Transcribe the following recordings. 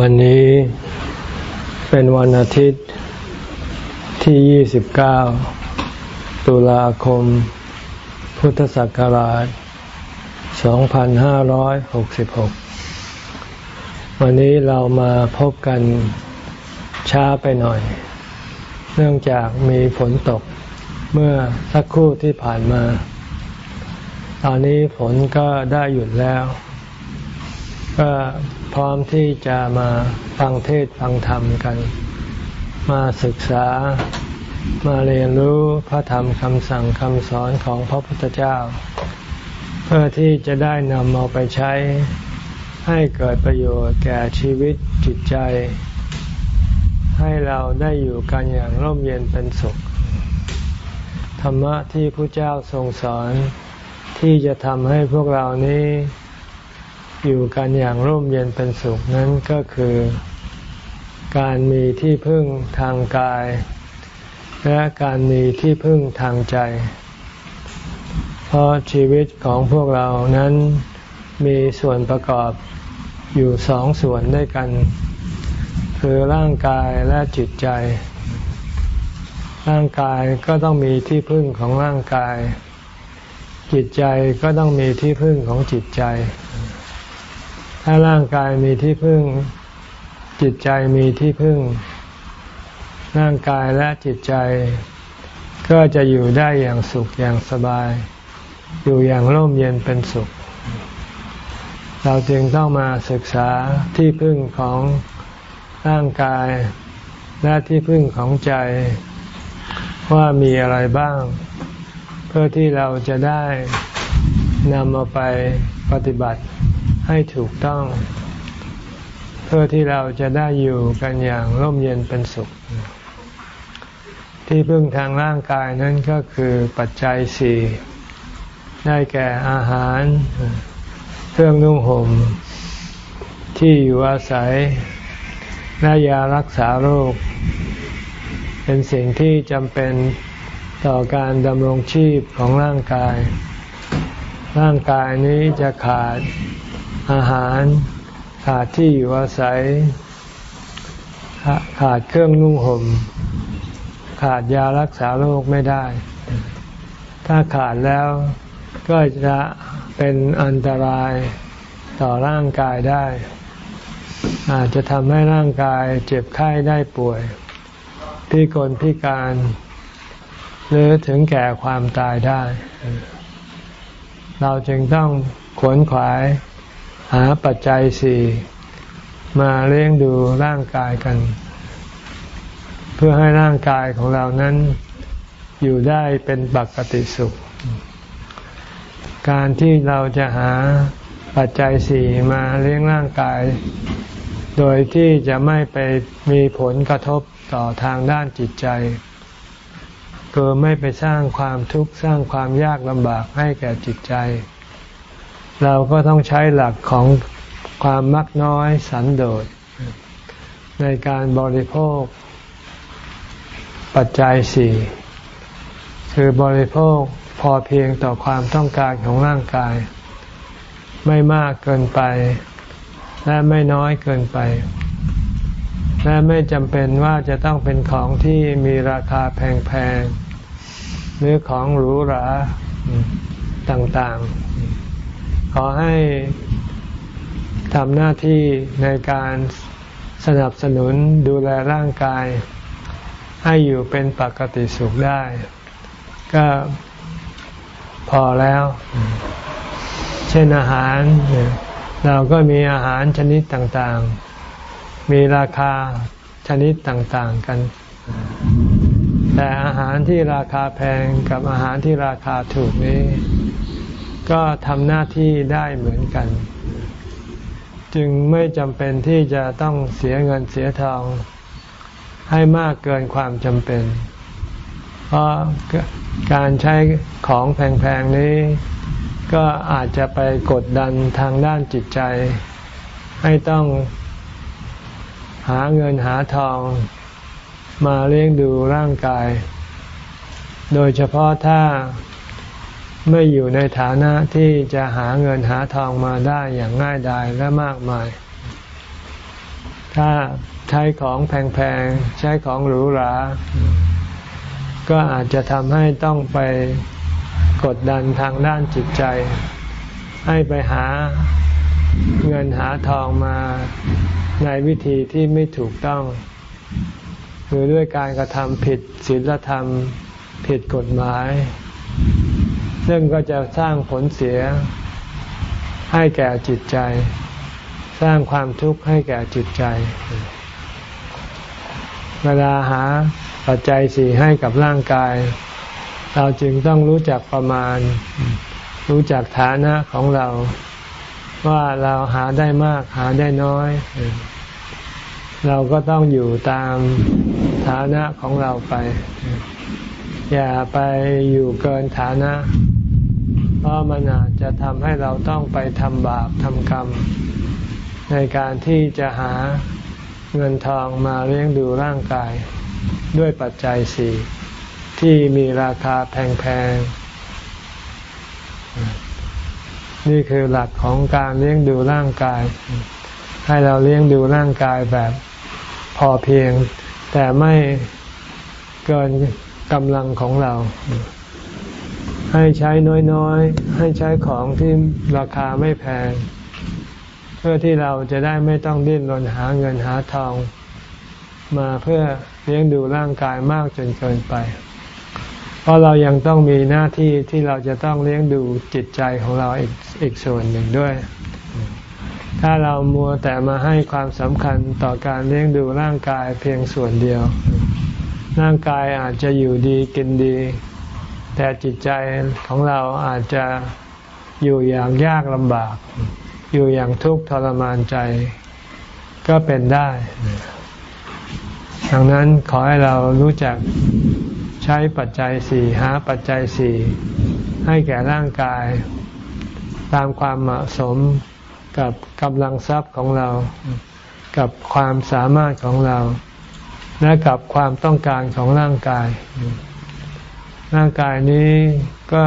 วันนี้เป็นวันอาทิตย์ที่ 29 ตุลาคม พุทธศักราช 2566 วันนี้เรามาพบกันช้าไปหน่อย เนื่องจากมีฝนตกเมื่อสักครู่ที่ผ่านมา ตอนนี้ฝนก็ได้หยุดแล้ว ก็พร้อมที่จะมาฟังเทศฟังธรรมกัน มาศึกษามาเรียนรู้พระธรรมคำสั่งคำสอนของพระพุทธเจ้า เพื่อที่จะได้นำเอาไปใช้ให้เกิดประโยชน์แก่ชีวิตจิตใจ ให้เราได้อยู่กันอย่างร่มเย็นเป็นสุข ธรรมะที่พระเจ้าทรงสอนที่จะทำให้พวกเรานี้ อยู่กันอย่างร่มเย็นเป็นสุขนั้นก็คือการมีที่พึ่งทางกาย และการมีที่พึ่งทางใจ เพราะชีวิตของพวกเรานั้นมีส่วนประกอบอยู่สองส่วนด้วยกัน คือร่างกายและจิตใจ ร่างกายก็ต้องมีที่พึ่งของร่างกาย จิตใจก็ต้องมีที่พึ่งของจิตใจ ถ้าร่างกายมีที่พึ่ง จิตใจมีที่พึ่ง ร่างกายและจิตใจ ก็จะอยู่ได้อย่างสุขอย่างสบาย อยู่อย่างร่มเย็นเป็นสุข เราจึงต้องมาศึกษาที่พึ่งของร่างกายและที่พึ่งของใจว่ามีอะไรบ้าง เพื่อที่เราจะได้นำมาไปปฏิบัติ ให้ถูกต้อง เพื่อที่เราจะได้อยู่กันอย่างร่มเย็นเป็นสุข ที่พึ่งทางร่างกายนั้นก็คือปัจจัยสี่ได้แก่อาหาร เครื่องนุ่งห่ม ที่อยู่อาศัยและยารักษาโรค เป็นสิ่งที่จำเป็นต่อการดำรงชีพของร่างกาย ร่างกายนี้จะขาด อาหาร ขาดที่อยู่อาศัย ขาดเครื่องนุ่งห่ม ขาดยารักษาโรคไม่ได้ ถ้าขาดแล้วก็จะเป็นอันตรายต่อร่างกายได้ อาจจะทำให้ร่างกายเจ็บไข้ได้ป่วย พิกลพิการ หรือถึงแก่ความตายได้ เราจึงต้องขวนขวาย หาปัจจัยสี่มาเลี้ยงดูร่างกายกัน เพื่อให้ร่างกายของเรานั้นอยู่ได้เป็นปกติสุข การที่เราจะหาปัจจัยสี่มาเลี้ยงร่างกาย โดยที่จะไม่ไปมีผลกระทบต่อทางด้านจิตใจคือไม่ไปสร้างความทุกข์สร้างความยากลำบากให้แก่จิตใจ เราก็ต้องใช้หลักของความมักน้อยสันโดษ ในการบริโภค ปัจจัยสี่คือบริโภคพอเพียงต่อความต้องการของร่างกาย ไม่มากเกินไป และไม่น้อยเกินไป และไม่จำเป็นว่าจะต้องเป็นของที่มีราคาแพงๆหรือของหรูหราต่างๆ ขอให้ทำหน้าที่ในการสนับสนุนดูแลร่างกาย ให้อยู่เป็นปกติสุขได้ ก็พอแล้ว เช่นอาหาร เราก็มีอาหารชนิดต่างๆ มีราคาชนิดต่างๆกัน แต่อาหารที่ราคาแพงกับอาหารที่ราคาถูกนี้ ก็ทำหน้าที่ได้เหมือนกัน จึงไม่จำเป็นที่จะต้องเสียเงินเสียทองให้มากเกินความจำเป็น เพราะการใช้ของแพงๆนี้ ก็อาจจะไปกดดันทางด้านจิตใจ ให้ต้องหาเงินหาทองมาเลี้ยงดูร่างกาย โดยเฉพาะถ้า ไม่อยู่ในฐานะที่จะหาเงินหาทองมาได้อย่างง่ายดายและมากมาย ถ้าใช้ของแพงๆ ใช้ของหรูหรา ก็อาจจะทำให้ต้องไปกดดันทางด้านจิตใจ ให้ไปหาเงินหาทองมาในวิธีที่ไม่ถูกต้อง คือด้วยการกระทำผิดศีลธรรม ผิดกฎหมาย ซึ่งก็จะสร้างผลเสียให้แก่จิตใจ สร้างความทุกข์ให้แก่จิตใจ เวลาหาปัจจัยสี่ให้กับร่างกาย เราจึงต้องรู้จักประมาณ รู้จักฐานะของเรา ว่าเราหาได้มากหาได้น้อย เราก็ต้องอยู่ตามฐานะของเราไป อย่าไปอยู่เกินฐานะ เพราะมันอาจจะทำให้เราต้องไปทำบาปทำกรรม ในการที่จะหาเงินทองมาเลี้ยงดูร่างกาย ด้วยปัจจัยสี่ที่มีราคาแพงๆ นี่คือหลักของการเลี้ยงดูร่างกาย ให้เราเลี้ยงดูร่างกายแบบพอเพียง แต่ไม่เกินกำลังของเรา ให้ใช้น้อยๆ ให้ใช้ของที่ราคาไม่แพง เพื่อที่เราจะได้ไม่ต้องดิ้นรนหาเงินหาทอง มาเพื่อเลี้ยงดูร่างกายมากจนเกินไป เพราะเรายังต้องมีหน้าที่ที่เราจะต้องเลี้ยงดูจิตใจของเราอีกอีกส่วนหนึ่งด้วย ถ้าเรามัวแต่มาให้ความสำคัญต่อการเลี้ยงดูร่างกายเพียงส่วนเดียว ร่างกายอาจจะอยู่ดีกินดี แต่จิตใจของเราอาจจะอยู่อย่างยากลำบาก อยู่อย่างทุกข์ทรมานใจก็เป็นได้ ดังนั้นขอให้เรารู้จักใช้ปัจจัยสี่หาปัจจัยสี่ให้แก่ร่างกาย ตามความเหมาะสมกับกำลังทรัพย์ของเรา กับความสามารถของเรา และกับความต้องการของร่างกาย ร่างกายนี้ก็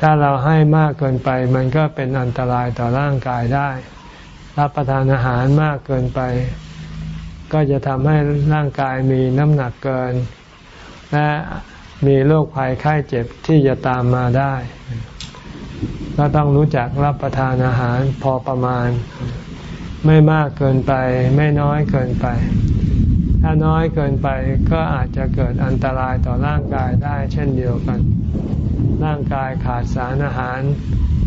ถ้าเราให้มากเกินไป มันก็เป็นอันตรายต่อร่างกายได้ รับประทานอาหารมากเกินไป ก็จะทำให้ร่างกายมีน้ำหนักเกิน และมีโรคภัยไข้เจ็บที่จะตามมาได้ ก็ต้องรู้จักรับประทานอาหารพอประมาณ ไม่มากเกินไป ไม่น้อยเกินไป ถ้าน้อยเกินไปก็อาจจะเกิดอันตรายต่อร่างกายได้เช่นเดียวกัน ร่างกายขาดสารอาหาร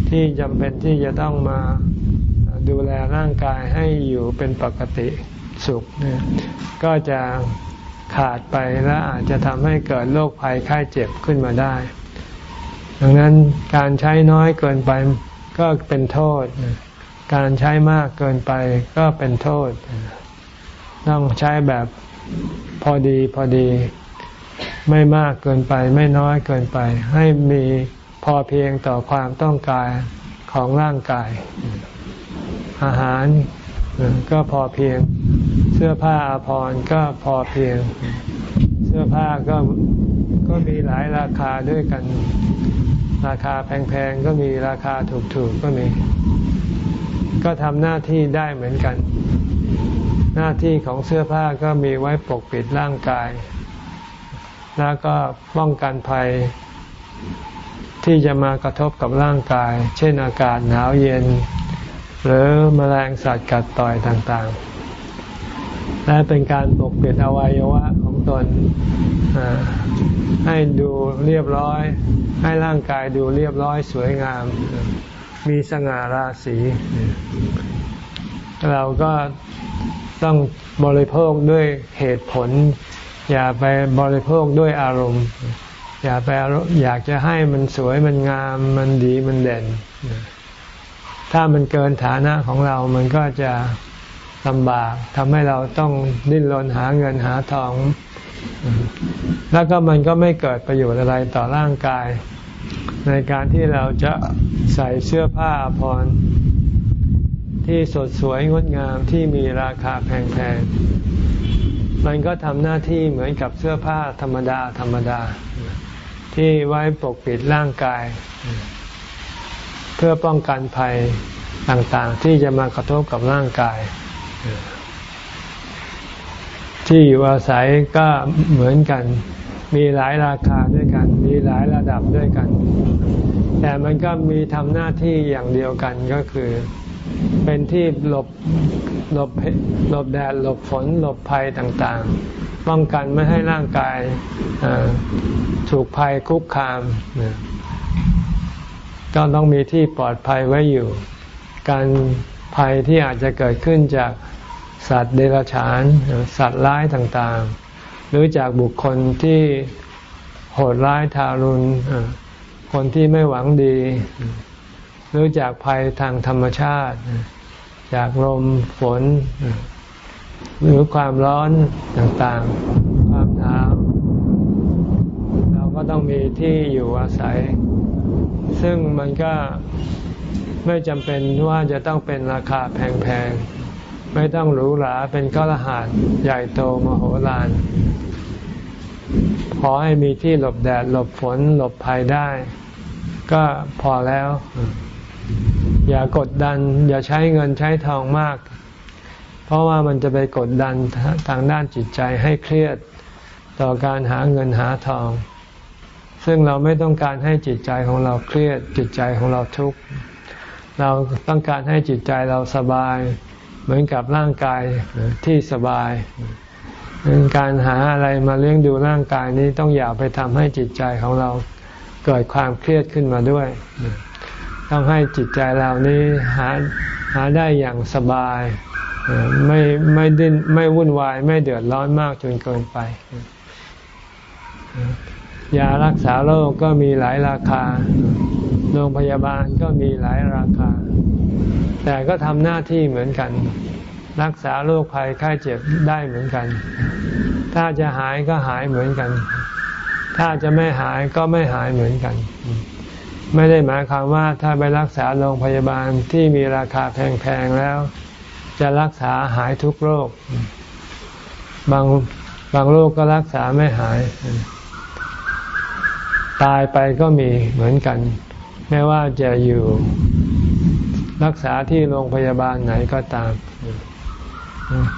ที่จำเป็นที่จะต้องมาดูแลร่างกายให้อยู่เป็นปกติสุข ก็จะขาดไปและอาจจะทำให้เกิดโรคภัยไข้เจ็บขึ้นมาได้ ดังนั้นการใช้น้อยเกินไปก็เป็นโทษ การใช้มากเกินไปก็เป็นโทษ ต้องใช้แบบ พอดีพอดี ไม่มากเกินไป ไม่น้อยเกินไป ให้มีพอเพียงต่อความต้องการของร่างกาย อาหารก็พอเพียง เสื้อผ้าอาภรณ์ก็พอเพียง เสื้อผ้าก็ก็มีหลายราคาด้วยกัน ราคาแพงๆก็มีราคาถูกๆก็มี ก็ทำหน้าที่ได้เหมือนกัน หน้าที่ของเสื้อผ้าก็มีไว้ปกปิดร่างกาย แล้วก็ป้องกันภัย ที่จะมากระทบกับร่างกาย เช่นอากาศหนาวเย็น หรือมแมลงสัตว์กัดต่อยต่างๆ และเป็นการปกปิดอวัยวะของตนให้ดูเรียบร้อย ให้ร่างกายดูเรียบร้อยสวยงาม มีสง่าราศีเราก็ ต้องบริโภคด้วยเหตุผล อย่าไปบริโภคด้วยอารมณ์ อย่าไปอยากจะให้มันสวยมันงามมันดีมันเด่น ถ้ามันเกินฐานะของเรามันก็จะลำบากทำให้เราต้องดิ้นรนหาเงินหาทอง แล้วก็มันก็ไม่เกิดประโยชน์อะไรต่อร่างกาย ในการที่เราจะใส่เสื้อผ้าพร ที่สดสวยงดงามที่มีราคาแพงๆ มันก็ทำหน้าที่เหมือนกับเสื้อผ้าธรรมดาธรรมดา ที่ไว้ปกปิดร่างกาย เพื่อป้องกันภัยต่างๆ ที่จะมากระทบกับร่างกาย ที่อยู่อาศัยก็เหมือนกันมีหลายราคาด้วยกัน มีหลายระดับด้วยกัน แต่มันก็มีทำหน้าที่อย่างเดียวกันก็คือ เป็นที่หลบหลบหลบแดดหลบฝนหลบภัยต่างๆ ป้องกันไม่ให้ร่างกายถูกภัยคุกคาม ก็ต้องมีที่ปลอดภัยไว้อยู่ การภัยที่อาจจะเกิดขึ้นจากสัตว์เดรัจฉาน สัตว์ร้ายต่างๆ หรือจากบุคคลที่โหดร้ายทารุณคนที่ไม่หวังดี หรือจากภัยทางธรรมชาติ จากลมฝน หรือความร้อนต่างๆ ความหนาวเราก็ต้องมีที่อยู่อาศัย ซึ่งมันก็ไม่จำเป็นว่าจะต้องเป็นราคาแพงๆ ไม่ต้องหรูหราเป็นก้ลหาดใหญ่โตมโหฬารพอให้มีที่หลบแดดหลบฝนหลบภัยได้ ก็พอแล้ว อย่ากดดัน อย่าใช้เงินใช้ทองมาก เพราะว่ามันจะไปกดดันทางด้านจิตใจให้เครียดต่อการหาเงินหาทอง ซึ่งเราไม่ต้องการให้จิตใจของเราเครียด จิตใจของเราทุกข์เราต้องการให้จิตใจเราสบาย เหมือนกับร่างกายที่สบาย การหาอะไรมาเลี้ยงดูร่างกายนี้ต้องอย่าไปทำให้จิตใจของเราเกิดความเครียดขึ้นมาด้วย ต้องให้จิตใจเรานี้หาหาได้อย่างสบาย ไม่ไม่ดิ้นไม่วุ่นวาย ไม่เดือดร้อนมากจนเกินไป ยารักษาโรคก็มีหลายราคา โรงพยาบาลก็มีหลายราคา แต่ก็ทำหน้าที่เหมือนกัน รักษาโรคภัยไข้เจ็บได้เหมือนกัน ถ้าจะหายก็หายเหมือนกัน ถ้าจะไม่หายก็ไม่หายเหมือนกัน ไม่ได้หมายความว่าถ้าไปรักษาโรงพยาบาลที่มีราคาแพงๆแล้ว จะรักษาหายทุกโรค บางบางโรคก็รักษาไม่หาย ตายไปก็มีเหมือนกัน ไม่ว่าจะอยู่รักษาที่โรงพยาบาลไหนก็ตาม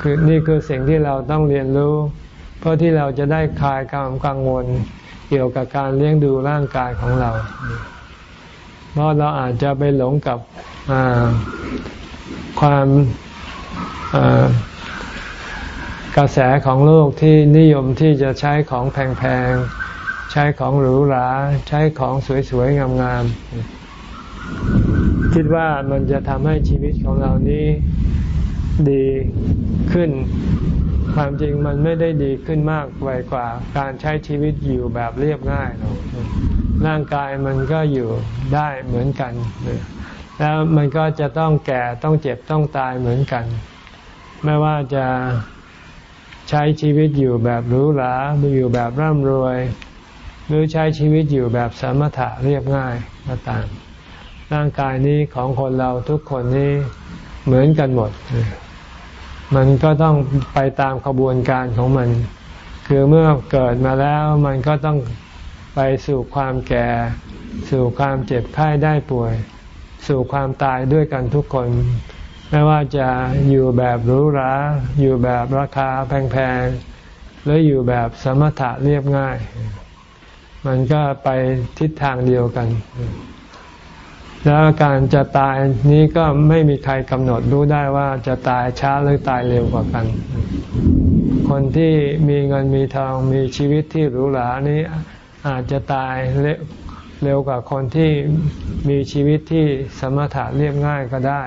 คือนี่คือสิ่งที่เราต้องเรียนรู้ เพื่อที่เราจะได้คลายความกังวลเกี่ยวกับการเลี้ยงดูร่างกายของเรา เพราะเราอาจจะไปหลงกับความกระแสของโลกที่นิยมที่จะใช้ของแพงๆ ใช้ของหรูหรา ใช้ของสวยๆ งามๆ คิดว่ามันจะทำให้ชีวิตของเรานี้ดีขึ้น ความจริงมันไม่ได้ดีขึ้นมากไปกว่าการใช้ชีวิตอยู่แบบเรียบง่ายหรอกร่างกายมันก็อยู่ได้เหมือนกัน แล้วมันก็จะต้องแก่ต้องเจ็บต้องตายเหมือนกัน ไม่ว่าจะใช้ชีวิตอยู่แบบหรูหราอยู่แบบร่ำรวย หรือใช้ชีวิตอยู่แบบสมถะเรียบง่ายก็ตาม ร่างกายนี้ของคนเราทุกคนนี้เหมือนกันหมด มันก็ต้องไปตามขบวนการของมัน คือเมื่อเกิดมาแล้วมันก็ต้องไปสู่ความแก่ สู่ความเจ็บไข้ได้ป่วย สู่ความตายด้วยกันทุกคน ไม่ว่าจะอยู่แบบหรูหราอยู่แบบราคาแพงๆหรืออยู่แบบสมถะเรียบง่าย มันก็ไปทิศทางเดียวกัน แล้วการจะตายนี้ก็ไม่มีใครกำหนดรู้ได้ว่าจะตายช้าหรือตายเร็วกว่ากัน คนที่มีเงินมีทองมีชีวิตที่หรูหรานี้อาจจะตายเร็วกว่าคนที่มีชีวิตที่สมถะเรียบง่ายก็ได้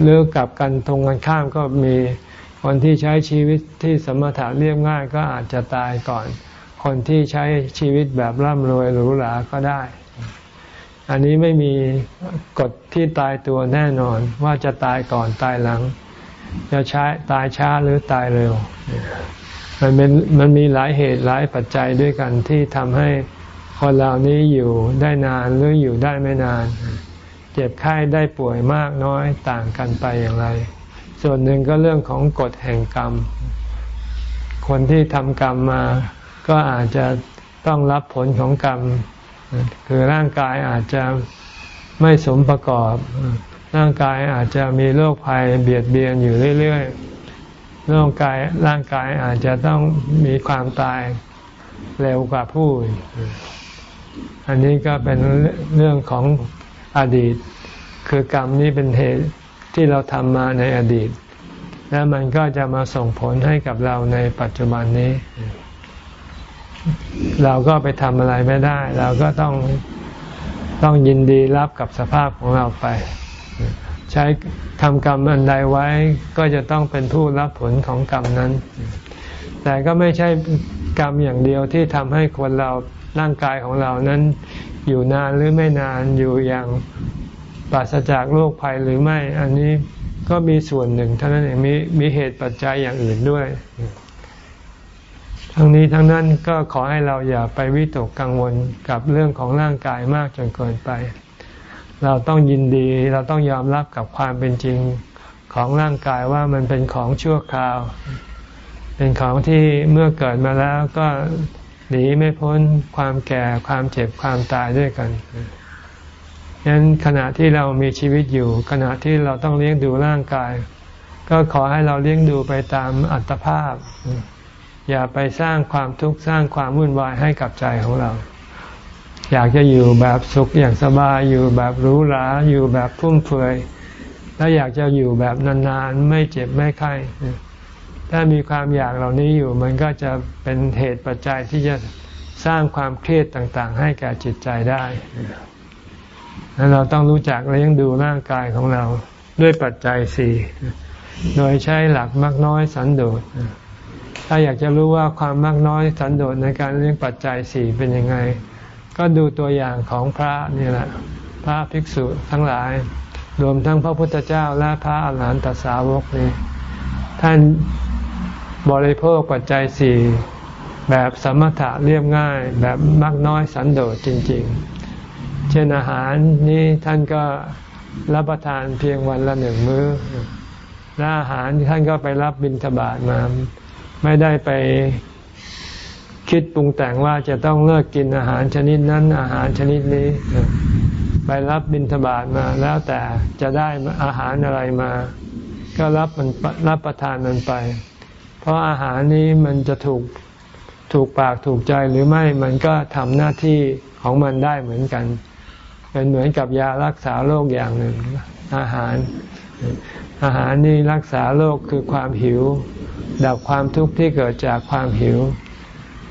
หรือกับกันตรงกันข้ามก็มีคนที่ใช้ชีวิตที่สมถะเรียบง่ายก็อาจจะตายก่อน คนที่ใช้ชีวิตแบบร่ำรวยหรูหราก็ได้ อันนี้ไม่มีกฎที่ตายตัวแน่นอนว่าจะตายก่อนตายหลัง จะใช้ตายช้าหรือตายเร็ว มันเป็นมันมีหลายเหตุหลายปัจจัยด้วยกันที่ทำให้คนเหล่านี้อยู่ได้นานหรืออยู่ได้ไม่นาน เจ็บไข้ได้ป่วยมากน้อยต่างกันไปอย่างไร ส่วนหนึ่งก็เรื่องของกฎแห่งกรรม คนที่ทำกรรมมาก็อาจจะต้องรับผลของกรรม คือร่างกายอาจจะไม่สมประกอบ ร่างกายอาจจะมีโรคภัยเบียดเบียนอยู่เรื่อยร่างกายร่างกายอาจจะต้องมีความตายเร็วกว่าผู้อันนี้ก็เป็นเรื่องของอดีต คือกรรมนี้เป็นเหตุที่เราทำมาในอดีต แล้วมันก็จะมาส่งผลให้กับเราในปัจจุบันนี้ เราก็ไปทำอะไรไม่ได้ เราก็ต้องต้องยินดีรับกับสภาพของเราไป ใช้ทำกรรมอันใดไว้ก็จะต้องเป็นผู้รับผลของกรรมนั้น แต่ก็ไม่ใช่กรรมอย่างเดียวที่ทำให้คนเราร่างกายของเรานั้น อยู่นานหรือไม่นานอยู่อย่างปราศจากโรคภัยหรือไม่ อันนี้ก็มีส่วนหนึ่งเท่านั้นเองมีมีเหตุปัจจัยอย่างอื่นด้วย ทั้งนี้ทั้งนั้นก็ขอให้เราอย่าไปวิตกกังวลกับเรื่องของร่างกายมากจนเกินไป เราต้องยินดีเราต้องยอมรับกับความเป็นจริงของร่างกายว่ามันเป็นของชั่วคราว เป็นของที่เมื่อเกิดมาแล้วก็หนีไม่พ้นความแก่ความเจ็บความตายด้วยกันฉะนั้นขณะที่เรามีชีวิตอยู่ ขณะที่เราต้องเลี้ยงดูร่างกาย ก็ขอให้เราเลี้ยงดูไปตามอัตภาพ อย่าไปสร้างความทุกข์สร้างความวุ่นวายให้กับใจของเรา อยากจะอยู่แบบสุขอย่างสบายอยู่แบบหรูหราอยู่แบบพุ่มเฟือยแล้วอยากจะอยู่แบบนานๆไม่เจ็บไม่ไข้ถ้ามีความอยากเหล่านี้อยู่ มันก็จะเป็นเหตุปัจจัยที่จะสร้างความเครียดต่างๆ ให้แก่จิตใจได้แล้วเราต้องรู้จักเลี้ยงดูร่างกายของเราด้วยปัจจัยสี่ โดยใช้หลักมากน้อยสันโดษ ถ้าอยากจะรู้ว่าความมากน้อยสันโดษในการเลี้ยงปัจจัยสี่เป็นยังไง ก็ดูตัวอย่างของพระนี่แหละ พระภิกษุทั้งหลาย รวมทั้งพระพุทธเจ้าและพระอาหารหันตสาวกนี่ท่านบริโภคปัจจัยสี่แบบสมถะเรียบง่าย แบบมากน้อยสันโดษจริง ๆ เช่นอาหารนี้ท่านก็รับประทานเพียงวันละหนึ่งมื้อและอาหารท่านก็ไปรับบิณฑบาตมา ไม่ได้ไปคิดปรุงแต่งว่าจะต้องเลิกกินอาหารชนิดนั้นอาหารชนิดนี้ ไปรับบิณฑบาตมาแล้วแต่จะได้อาหารอะไรมา ก็รับมันรับประทานมันไป เพราะอาหารนี้มันจะถูกถูกปากถูกใจหรือไม่มันก็ทำหน้าที่ของมันได้เหมือนกันเป็นเหมือนกับยารักษาโรคอย่างหนึ่ง อาหาร อาหารนี่รักษาโรคคือความหิว ดับความทุกข์ที่เกิดจากความหิว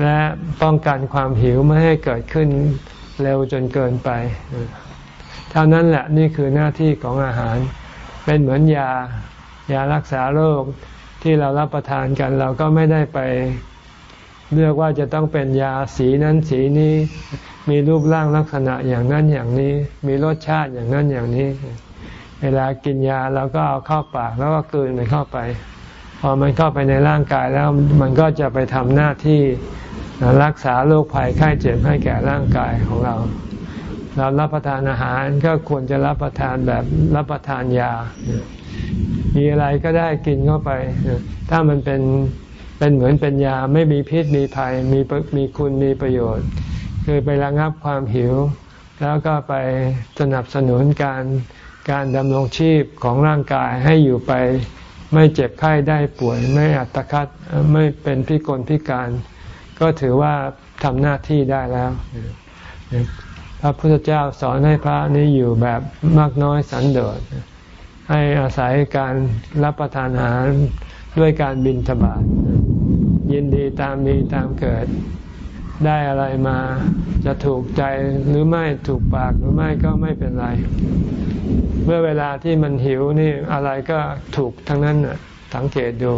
และป้องกันความหิวไม่ให้เกิดขึ้นเร็วจนเกินไป เท่านั้นแหละนี่คือหน้าที่ของอาหาร เป็นเหมือนยายารักษาโรคที่เรารับประทานกัน เราก็ไม่ได้ไปเลือกว่าจะต้องเป็นยาสีนั้นสีนี้ มีรูปร่างลักษณะอย่างนั้นอย่างนี้ มีรสชาติอย่างนั้นอย่างนี้ เวลากินยาเราก็เอาเข้าปากแล้วก็กลืนมันเข้าไป พอมันเข้าไปในร่างกายแล้วมันก็จะไปทำหน้าที่รักษาโรคภัยไข้เจ็บให้แก่ร่างกายของเรา เรารับประทานอาหารก็ควรจะรับประทานแบบรับประทานยา มีอะไรก็ได้กินเข้าไป ถ้ามันเป็นเป็นเหมือนเป็นยาไม่มีพิษมีภัยมีมีคุณมีประโยชน์ คือไประงับความหิว แล้วก็ไปสนับสนุนการการดำรงชีพของร่างกายให้อยู่ไป ไม่เจ็บไข้ได้ป่วย ไม่อัตคัดไม่เป็นพิกลพิการ ก็ถือว่าทำหน้าที่ได้แล้ว พระพุทธเจ้าสอนให้พระนี้อยู่แบบมากน้อยสันโดษให้อาศัยการรับประทานอาหารด้วยการบินทบาทยินดีตามมีตามเกิด ได้อะไรมาจะถูกใจหรือไม่ถูกปากหรือไม่ก็ไม่เป็นไร เมื่อเวลาที่มันหิวนี่อะไรก็ถูกทั้งนั้นน่ะสังเกตดู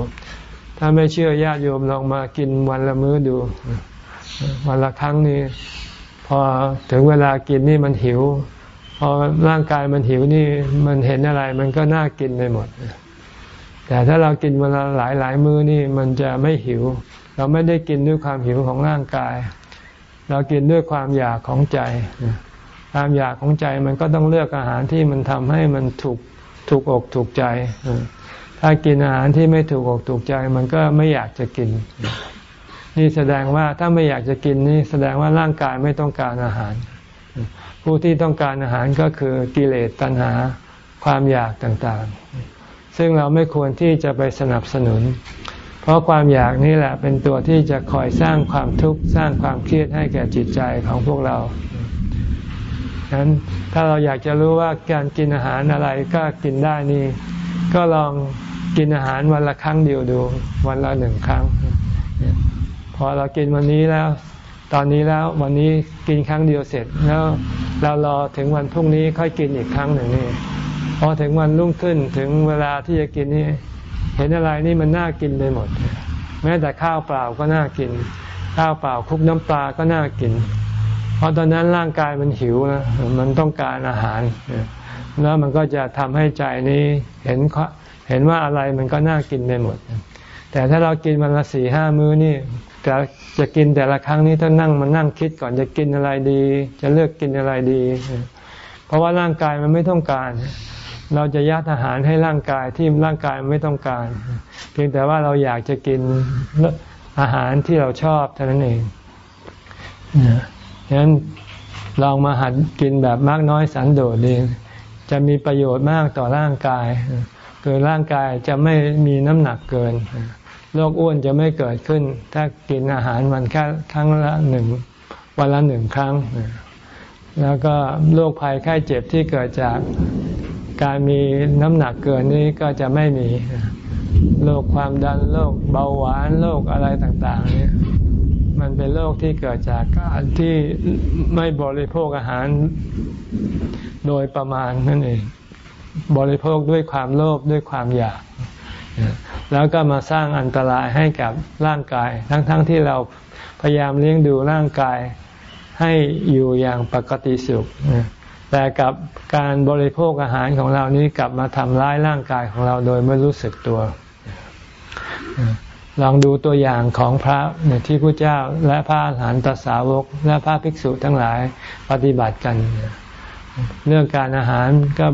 ถ้าไม่เชื่อญาติโยมลองมากินวันละมื้อดู วันละครั้งนี่พอถึงเวลากินนี่มันหิว พอร่างกายมันหิวนี่มันเห็นอะไรมันก็น่ากินไปหมด แต่ถ้าเรากินวันละหลายหลายมื้อนี่มันจะไม่หิว เราไม่ได้กินด้วยความหิวของร่างกาย เรากินด้วยความอยากของใจ ความอยากของใจมันก็ต้องเลือกอาหารที่มันทำให้มันถูกถูกอกถูกใจ ถ้ากินอาหารที่ไม่ถูกอกถูกใจ มันก็ไม่อยากจะกิน นี่แสดงว่าถ้าไม่อยากจะกินนี่แสดงว่าร่างกายไม่ต้องการอาหาร ผู้ที่ต้องการอาหารก็คือกิเลสตัณหาความอยากต่างๆ ซึ่งเราไม่ควรที่จะไปสนับสนุน เพราะความอยากนี่แหละเป็นตัวที่จะคอยสร้างความทุกข์สร้างความเครียดให้แก่จิตใจของพวกเราฉะนั้นถ้าเราอยากจะรู้ว่าการกินอาหารอะไรก็กินได้นี่ ก็ลองกินอาหารวันละครั้งเดียวดู วันละหนึ่งครั้ง พอเรากินวันนี้แล้ว ตอนนี้แล้ววันนี้กินครั้งเดียวเสร็จแล้วเรารอถึงวันพรุ่งนี้ค่อยกินอีกครั้งหนึ่งนี่พอถึงวันรุ่งขึ้นถึงเวลาที่จะกินนี่ เห็นอะไรนี่มันน่ากินไปหมด แม้แต่ข้าวเปล่าก็น่ากิน ข้าวเปล่าคลุกน้ำปลาก็น่ากิน เพราะตอนนั้นร่างกายมันหิวนะมันต้องการอาหาร แล้วมันก็จะทำให้ใจนี้เห็นเห็นว่าอะไรมันก็น่ากินไปหมด แต่ถ้าเรากินวันละสี่ห้ามื้อนี่แต่จะกินแต่ละครั้งนี้ต้องนั่งมานั่งคิดก่อนจะกินอะไรดี จะเลือกกินอะไรดี เพราะว่าร่างกายมันไม่ต้องการ เราจะยัดอาหารให้ร่างกายที่ร่างกายไม่ต้องการ เพียงแต่ว่าเราอยากจะกินอาหารที่เราชอบเท่านั้นเองดังนั้นลองมาหัดกินแบบมากน้อยสันโดษดีจะมีประโยชน์มากต่อร่างกายคือร่างกายจะไม่มีน้ำหนักเกินโรคอ้วนจะไม่เกิดขึ้น ถ้ากินอาหารมันแค่ครั้งละหนึ่งวันละหนึ่งครั้ง แล้วก็โรคภัยไข้เจ็บที่เกิดจาก การมีน้ำหนักเกินนี้ก็จะไม่มีโรคความดันโรคเบาหวานโรคอะไรต่าง ๆ เนี่ย มันเป็นโรคที่เกิดจากการที่ไม่บริโภคอาหารโดยประมาณนั่นเอง บริโภคด้วยความโลภด้วยความอยาก แล้วก็มาสร้างอันตรายให้กับร่างกาย ทั้งๆทที่เราพยายามเลี้ยงดูร่างกายให้อยู่อย่างปกติสุข แต่กับการบริโภคอาหารของเรานี้กลับมาทำร้ายร่างกายของเราโดยไม่รู้สึกตัว ลองดูตัวอย่างของพระที่พระเจ้าและพระอาหารตสาวก และพระภิกษุทั้งหลายปฏิบัติกัน เรื่องการอาหารก็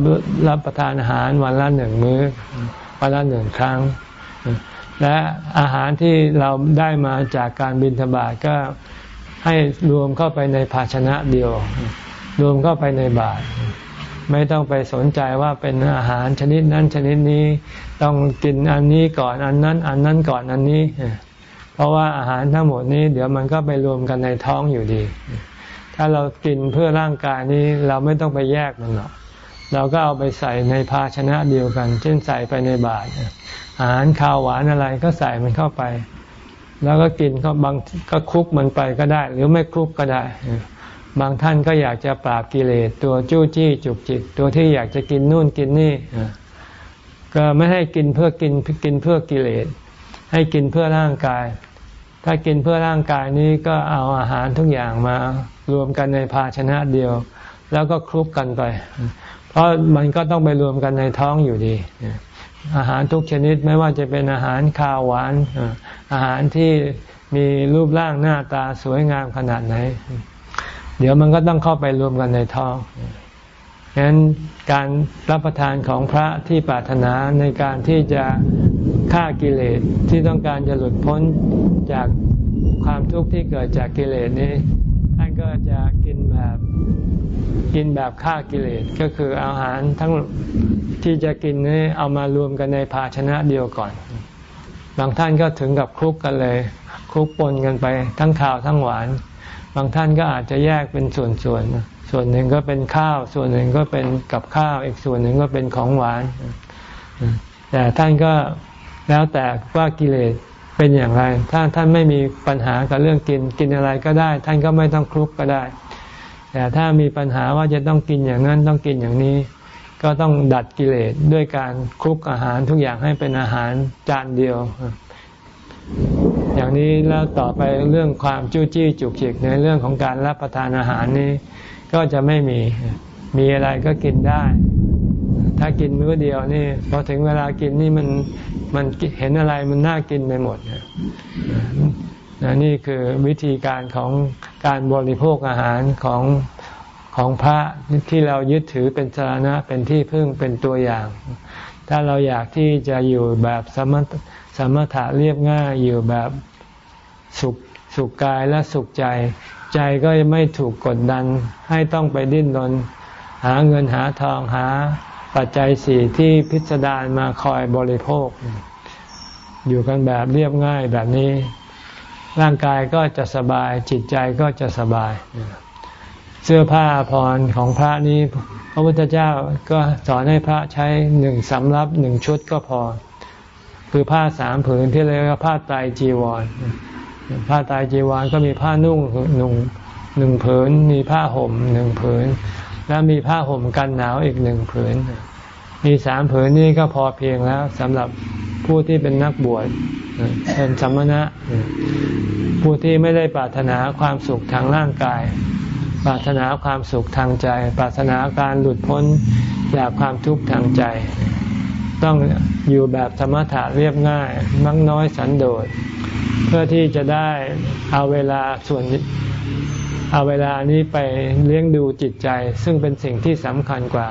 รับประทานอาหารวันละหนึ่งมื้อ วันละหนึ่งครั้ง และอาหารที่เราได้มาจากการบินธบาตก็ให้รวมเข้าไปในภาชนะเดียว รวมเข้าไปในบาตรไม่ต้องไปสนใจว่าเป็นอาหารชนิดนั้นชนิดนี้ ต้องกินอันนี้ก่อนอันนั้น อันนั้นก่อนอันนี้ เพราะว่าอาหารทั้งหมดนี้ เดี๋ยวมันก็ไปรวมกันในท้องอยู่ดี ถ้าเรากินเพื่อร่างกายนี้เราไม่ต้องไปแยกมันหรอกเราก็เอาไปใส่ในภาชนะเดียวกัน เช่นใส่ไปในบาตรอาหารข้าวหวานอะไรก็ใส่มันเข้าไป แล้วก็กินก็บางก็คลุกมันไปก็ได้ หรือไม่คลุกก็ได้ บางท่านก็อยากจะปราบกิเลสตัวจู้จี้จุกจิก ตัวที่อยากจะกินนู่นกินนี่ ก็ไม่ให้กินเพื่อกินกินเพื่อกิเลส ให้กินเพื่อร่างกาย ถ้ากินเพื่อร่างกายนี้ก็เอาอาหารทุกอย่างมารวมกันในภาชนะเดียว แล้วก็คลุกกันไป เพราะมันก็ต้องไปรวมกันในท้องอยู่ดีอาหารทุกชนิดไม่ว่าจะเป็นอาหารคาวหวานอาหารที่มีรูปร่างหน้าตาสวยงามขนาดไหน เดี๋ยวมันก็ต้องเข้าไปรวมกันในท้องฉะนั้นการรับประทานของพระที่ปรารถนาในการที่จะฆ่ากิเลสที่ต้องการจะหลุดพ้นจากความทุกข์ที่เกิดจากกิเลสนี้ท่านก็จะกินแบบกินแบบฆ่ากิเลสก็คืออาหารทั้งที่จะกินนี้เอามารวมกันในภาชนะเดียวก่อน บางท่านก็ถึงกับคลุกกันเลย คลุกปนกันไปทั้งข้าวทั้งหวาน บางท่านก็อาจจะแยกเป็นส่วนๆส่วนหนึ่งก็เป็นข้าว ส่วนหนึ่งก็เป็นกับข้าว อีกส่วนหนึ่งก็เป็นของหวาน แต่ท่านก็แล้วแต่ว่ากิเลสเป็นอย่างไร ถ้าท่านไม่มีปัญหากับเรื่องกินกินอะไรก็ได้ ท่านก็ไม่ต้องคลุกก็ได้ แต่ถ้ามีปัญหาว่าจะต้องกินอย่างนั้นต้องกินอย่างนี้ ก็ต้องดัดกิเลสด้วยการคลุกอาหารทุกอย่างให้เป็นอาหารจานเดียว อย่างนี้แล้วต่อไปเรื่องความจู้จี้จุกจิกในเรื่องของการรับประทานอาหารนี้ก็จะไม่มีมีอะไรก็กินได้ ถ้ากินมื้อเดียวนี่พอถึงเวลากินนี่มันมันเห็นอะไรมันน่ากินไปหมดนะนี่คือวิธีการของการบริโภคอาหารของของพระที่เรายึดถือเป็นสาระเป็นที่พึ่งเป็นตัวอย่าง ถ้าเราอยากที่จะอยู่แบบสมถ สมถะเรียบง่ายอยู่แบบสุขสุขกายและสุขใจ ใจก็ไม่ถูกกดดันให้ต้องไปดิ้นรนหาเงินหาทองหาปัจจัยสี่ที่พิสดารมาคอยบริโภค อยู่กันแบบเรียบง่ายแบบนี้ ร่างกายก็จะสบายจิตใจก็จะสบาย เสื้อผ้าพรของพระนี้ พระพุทธเจ้าก็สอนให้พระใช้หนึ่งสำรับหนึ่งชุดก็พอ คือผ้าสามผืนที่เรียกว่าผ้าไตรจีวร ผ้าไตรจีวรก็มีผ้านุ่งหนุ่งหนึ่งผืน มีผ้าห่มหนึ่งผืน แล้วมีผ้าห่มกันหนาวอีกหนึ่งผืน มีสามผืนนี้ก็พอเพียงแล้วสำหรับผู้ที่เป็นนักบวชเป็นสมณะ ผู้ที่ไม่ได้ปรารถนาความสุขทางร่างกาย ปรารถนาความสุขทางใจ ปรารถนาการหลุดพ้นจากความทุกข์ทางใจ ต้องอยู่แบบธรรมถะเรียบง่าย มักน้อยสันโดษ เพื่อที่จะได้เอาเวลาส่วนเอาเวลานี้ไปเลี้ยงดูจิตใจ ซึ่งเป็นสิ่งที่สำคัญกว่า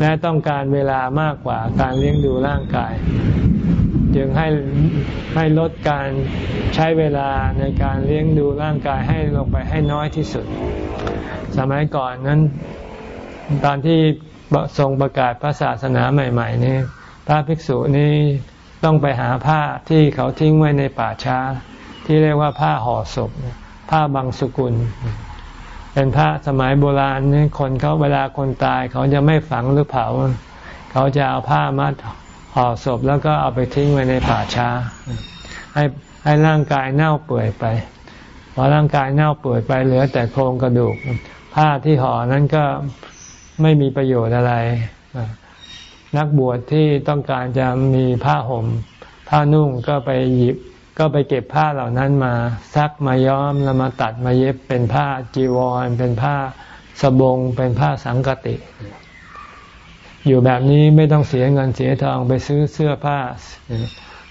และต้องการเวลามากกว่าการเลี้ยงดูร่างกาย จึงให้ให้ลดการใช้เวลาในการเลี้ยงดูร่างกายให้ลงไปให้น้อยที่สุด สมัยก่อนนั้น ตอนที่ ทรงประกาศพระศาสนาใหม่ๆนี้พระภิกษุนี้ต้องไปหาผ้าที่เขาทิ้งไว้ในป่าช้า ที่เรียกว่าผ้าห่อศพ ผ้าบางสกุล เป็นผ้าสมัยโบราณนี่คนเขาเวลาคนตาย เขาจะไม่ฝังหรือเผา เขาจะเอาผ้ามัดห่อศพแล้วก็เอาไปทิ้งไว้ในป่าช้า ให้ให้ร่างกายเน่าเปื่อยไปพอร่างกายเน่าเปื่อยไปเหลือแต่โครงกระดูก ผ้าที่ห่อนั้นก็ ไม่มีประโยชน์อะไร นักบวชที่ต้องการจะมีผ้าห่ม ผ้านุ่งก็ไปหยิบ ก็ไปเก็บผ้าเหล่านั้นมา ซักมาย้อมแล้วมาตัดมาเย็บเป็นผ้าจีวร เป็นผ้าสบง เป็นผ้าสังกติ อยู่แบบนี้ไม่ต้องเสียเงินเสียทองไปซื้อเสื้อผ้า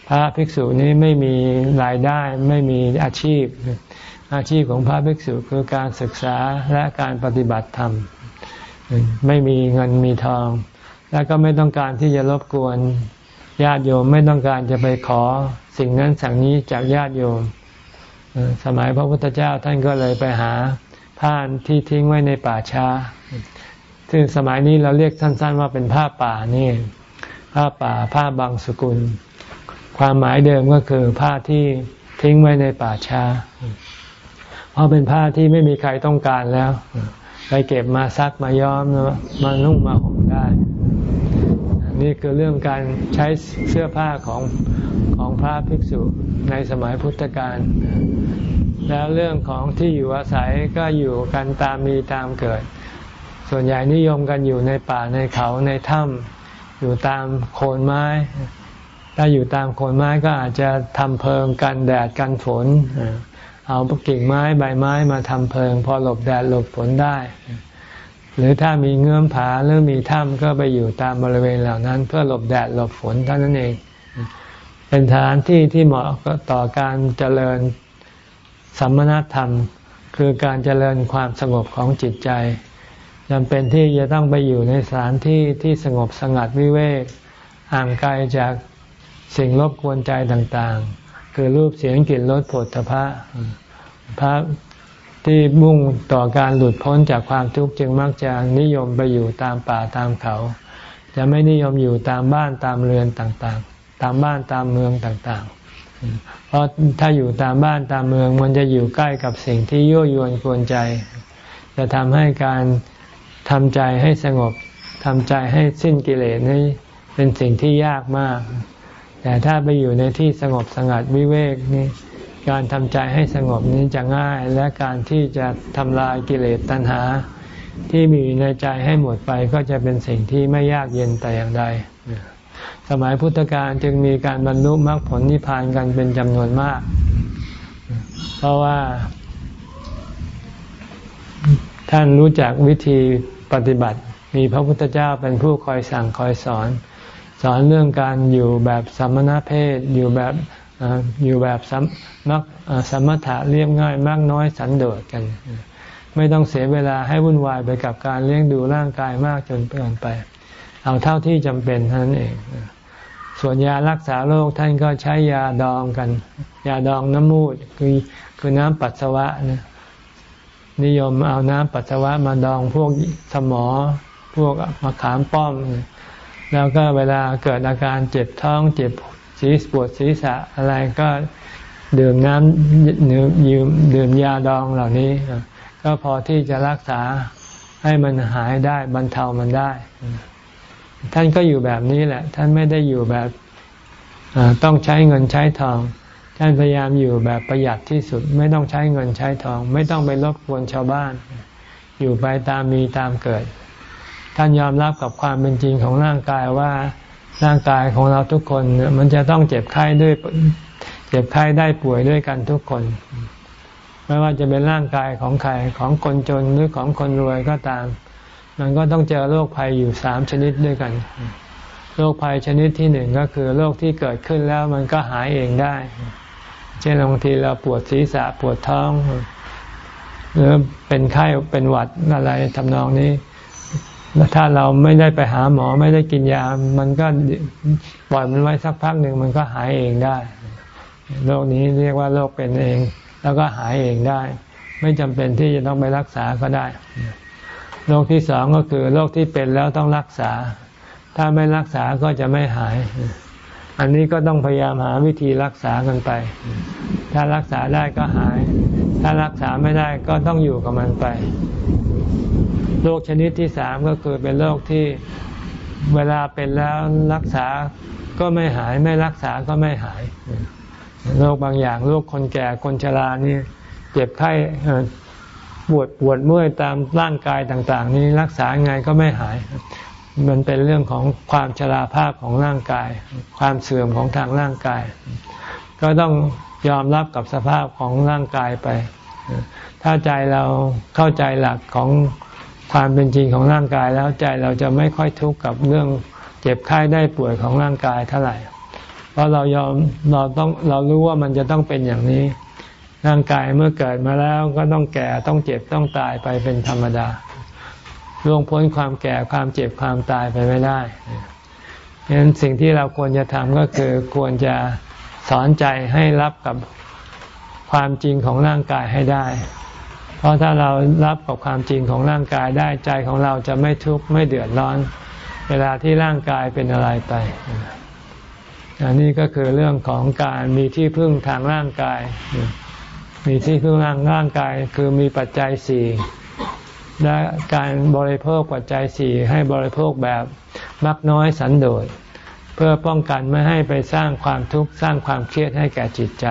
พระภิกษุนี้ไม่มีรายได้ไม่มีอาชีพ อาชีพของพระภิกษุคือการศึกษาและการปฏิบัติธรรม ไม่มีเงินมีทอง และก็ไม่ต้องการที่จะรบกวนญาติโยมไม่ต้องการจะไปขอสิ่งนั้นสั่งนี้จากญาติโยมสมัยพระพุทธเจ้าท่านก็เลยไปหาผ้าที่ทิ้งไว้ในป่าช้าซึ่งสมัยนี้เราเรียกสั้น ๆ ว่าเป็นผ้าป่านี่ ผ้าป่าผ้าบางสกุล ความหมายเดิมก็คือผ้าที่ทิ้งไว้ในป่าช้า เพราะเป็นผ้าที่ไม่มีใครต้องการแล้ว ไปเก็บมาซักมาย้อมมานุ่งมาห่มได้ นี่คือเรื่องการใช้เสื้อผ้าของของพระภิกษุในสมัยพุทธกาลแล้วเรื่องของที่อยู่อาศัยก็อยู่กันตามมีตามเกิด ส่วนใหญ่นิยมกันอยู่ในป่าในเขาในถ้ำอยู่ตามโคนไม้ ถ้าอยู่ตามโคนไม้ก็อาจจะทำเพลิงกันแดดกันฝน เอากิ่งไม้ใบไม้มาทำเพลิง พอหลบแดดหลบฝนได้ หรือถ้ามีเงื่อมผาหรือมีถ้ำก็ไปอยู่ตามบริเวณเหล่านั้น เพื่อหลบแดดหลบฝนเท่านั้นเอง เป็นฐานที่ที่เหมาะต่อการเจริญสัมมนาธรรม คือการเจริญความสงบของจิตใจจำเป็นที่จะต้องไปอยู่ในสถานที่ที่สงบสงัดวิเวกห่างไกลจากสิ่งรบกวนใจต่างๆ คือรูปเสียงกลิ่นรสผลพระพระที่มุ่งต่อการหลุดพ้นจากความทุกข์จึงมักจะนิยมไปอยู่ตามป่าตามเขา จะไม่นิยมอยู่ตามบ้านตามเรือนต่างๆ ตามบ้านตามเมืองต่างๆ เพราะถ้าอยู่ตามบ้านตามเมือง มันจะอยู่ใกล้กับสิ่งที่ยั่วยวนกวนใจ จะทำให้การทำใจให้สงบทำใจให้สิ้นกิเลสนี้เป็นสิ่งที่ยากมาก แต่ถ้าไปอยู่ในที่สงบสงัดวิเวกนี่การทำใจให้สงบนี้จะง่ายและการที่จะทำลายกิเลสตัณหา ที่มีในใจให้หมดไปก็จะเป็นสิ่งที่ไม่ยากเย็นแต่อย่างใด สมัยพุทธกาลจึงมีการบรรลุมรรคผลนิพพานกันเป็นจำนวนมาก เพราะว่า ท่านรู้จักวิธีปฏิบัติมีพระพุทธเจ้าเป็นผู้คอยสั่งคอยสอน สอนเรื่องการอยู่แบบสมณเพศอยู่แบบอยู่แบบสมักสมถะเรียบง่ายมากน้อยสันโดษกัน ไม่ต้องเสียเวลาให้วุ่นวายไปกับการเลี้ยงดูร่างกายมากจนเกินไป เอาเท่าที่จำเป็นเท่านั้นเอง ส่วนยารักษาโรคท่านก็ใช้ยาดองกัน ยาดองน้ำมูดคือคือน้ำปัสสาวะนะนิยมเอาน้ำปัสสาวะมาดองพวกสมอ พวกมะขามป้อม แล้วก็เวลาเกิดอาการเจ็บท้องเจ็บศีรปวดศีรษะอะไรก็ดื่มน้ำดื่มดื่มยาดองเหล่านี้ ก็พอที่จะรักษาให้มันหายได้บรรเทามันได้ ท่านก็อยู่แบบนี้แหละ ท่านไม่ได้อยู่แบบต้องใช้เงินใช้ทอง ท่านพยายามอยู่แบบประหยัดที่สุด ไม่ต้องใช้เงินใช้ทอง ไม่ต้องไปรบกวนชาวบ้าน อยู่ไปตามมีตามเกิด ท่านยอมรับกับความเป็นจริงของร่างกายว่าร่างกายของเราทุกคนมันจะต้องเจ็บไข้ด้วยเจ็บไข้ได้ป่วยด้วยกันทุกคน ไม่ว่าจะเป็นร่างกายของใครของคนจนหรือของคนรวยก็ตาม มันก็ต้องเจอโรคภัยอยู่สามชนิดด้วยกันโรคภัยชนิดที่หนึ่งก็คือโรคที่เกิดขึ้นแล้วมันก็หายเองได้ เช่นบางทีเราปวดศีรษะปวดท้อง หรือเป็นไข้เป็นหวัดอะไรทำนองนี้ ถ้าเราไม่ได้ไปหาหมอไม่ได้กินยา มันก็ปล่อยมันไว้สักพักหนึ่งมันก็หายเองได้โรคนี้เรียกว่าโรคเป็นเอง แล้วก็หายเองได้ ไม่จำเป็นที่จะต้องไปรักษาก็ได้โรคที่สองก็คือโรคที่เป็นแล้วต้องรักษา ถ้าไม่รักษาก็จะไม่หาย อันนี้ก็ต้องพยายามหาวิธีรักษากันไป ถ้ารักษาได้ก็หาย ถ้ารักษาไม่ได้ก็ต้องอยู่กับมันไปโรคชนิดที่สามก็คือเป็นโรคที่เวลาเป็นแล้วรักษาก็ไม่หายไม่รักษาก็ไม่หายโรคบางอย่างโรคคนแก่คนชรานี่เจ็บไข้ปวดปวดเมื่อยตามร่างกายต่าง ๆ นี้รักษาไงก็ไม่หาย มันเป็นเรื่องของความชราภาพของร่างกาย ความเสื่อมของทางร่างกาย ก็ต้องยอมรับกับสภาพของร่างกายไป ถ้าใจเราเข้าใจหลักของความเป็นจริงของร่างกายแล้วใจเราจะไม่ค่อยทุกข์กับเรื่องเจ็บไข้ได้ป่วยของร่างกายเท่าไหร่ เพราะเรายอมเราต้องเรารู้ว่ามันจะต้องเป็นอย่างนี้ ร่างกายเมื่อเกิดมาแล้วก็ต้องแก่ต้องเจ็บต้องตายไปเป็นธรรมดาล่วงพ้นความแก่ความเจ็บความตายไปไม่ได้ฉะนั้นสิ่งที่เราควรจะทำก็คือควรจะ สอนใจให้รับกับความจริงของร่างกายให้ได้ เพราะถ้าเรารับกับความจริงของร่างกายได้ใจของเราจะไม่ทุกข์ไม่เดือดร้อน เวลาที่ร่างกายเป็นอะไรไปอันนี้ก็คือเรื่องของการมีที่พึ่งทางร่างกาย มีที่พึ่งร่างร่างกายคือมีปัจจัยสี่และการบริโภคปัจจัยสี่ให้บริโภคแบบมักน้อยสันโดษ เพื่อป้องกันไม่ให้ไปสร้างความทุกข์สร้างความเครียดให้แก่จิตใจ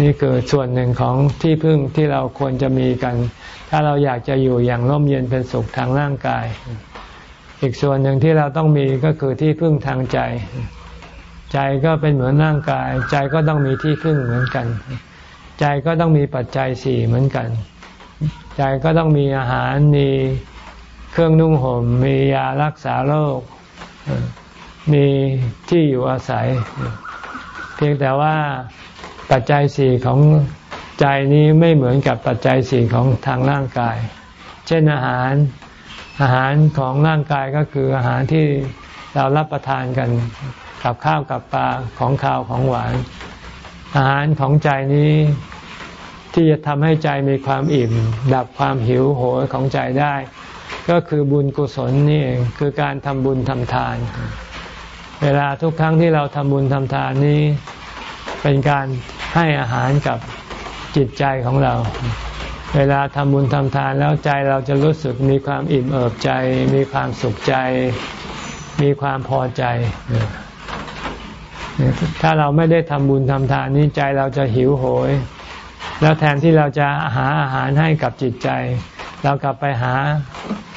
นี่คือส่วนหนึ่งของที่พึ่งที่เราควรจะมีกัน ถ้าเราอยากจะอยู่อย่างร่มเย็นเป็นสุขทางร่างกาย อีกส่วนหนึ่งที่เราต้องมีก็คือที่พึ่งทางใจ ใจก็เป็นเหมือนร่างกาย ใจก็ต้องมีที่พึ่งเหมือนกัน ใจก็ต้องมีปัจจัยสี่เหมือนกัน ใจก็ต้องมีอาหารมีเครื่องนุ่งหม่มมียารักษาโรค มีที่อยู่อาศัย เพียงแต่ว่าปัจจัยสี่ของใจนี้ไม่เหมือนกับปัจจัยสี่ของทางร่างกาย เช่นอาหารอาหารของร่างกายก็คืออาหารที่เรารับประทานกันกับข้าวกับปลาของข้าวของหวาน อาหารของใจนี้ที่จะทำให้ใจมีความอิ่ม ดับความหิวโหยของใจได้ ก็คือบุญกุศลนี่เองคือการทำบุญทำทาน เวลาทุกครั้งที่เราทำบุญทำทานนี้ เป็นการให้อาหารกับจิตใจของเรา เวลาทำบุญทำทานแล้วใจเราจะรู้สึกมีความอิ่มเอิบใจ มีความสุขใจ มีความพอใจ ถ้าเราไม่ได้ทำบุญทำทานนี้ใจเราจะหิวโหย แล้วแทนที่เราจะหาอาหารให้กับจิตใจ เรากลับไปหา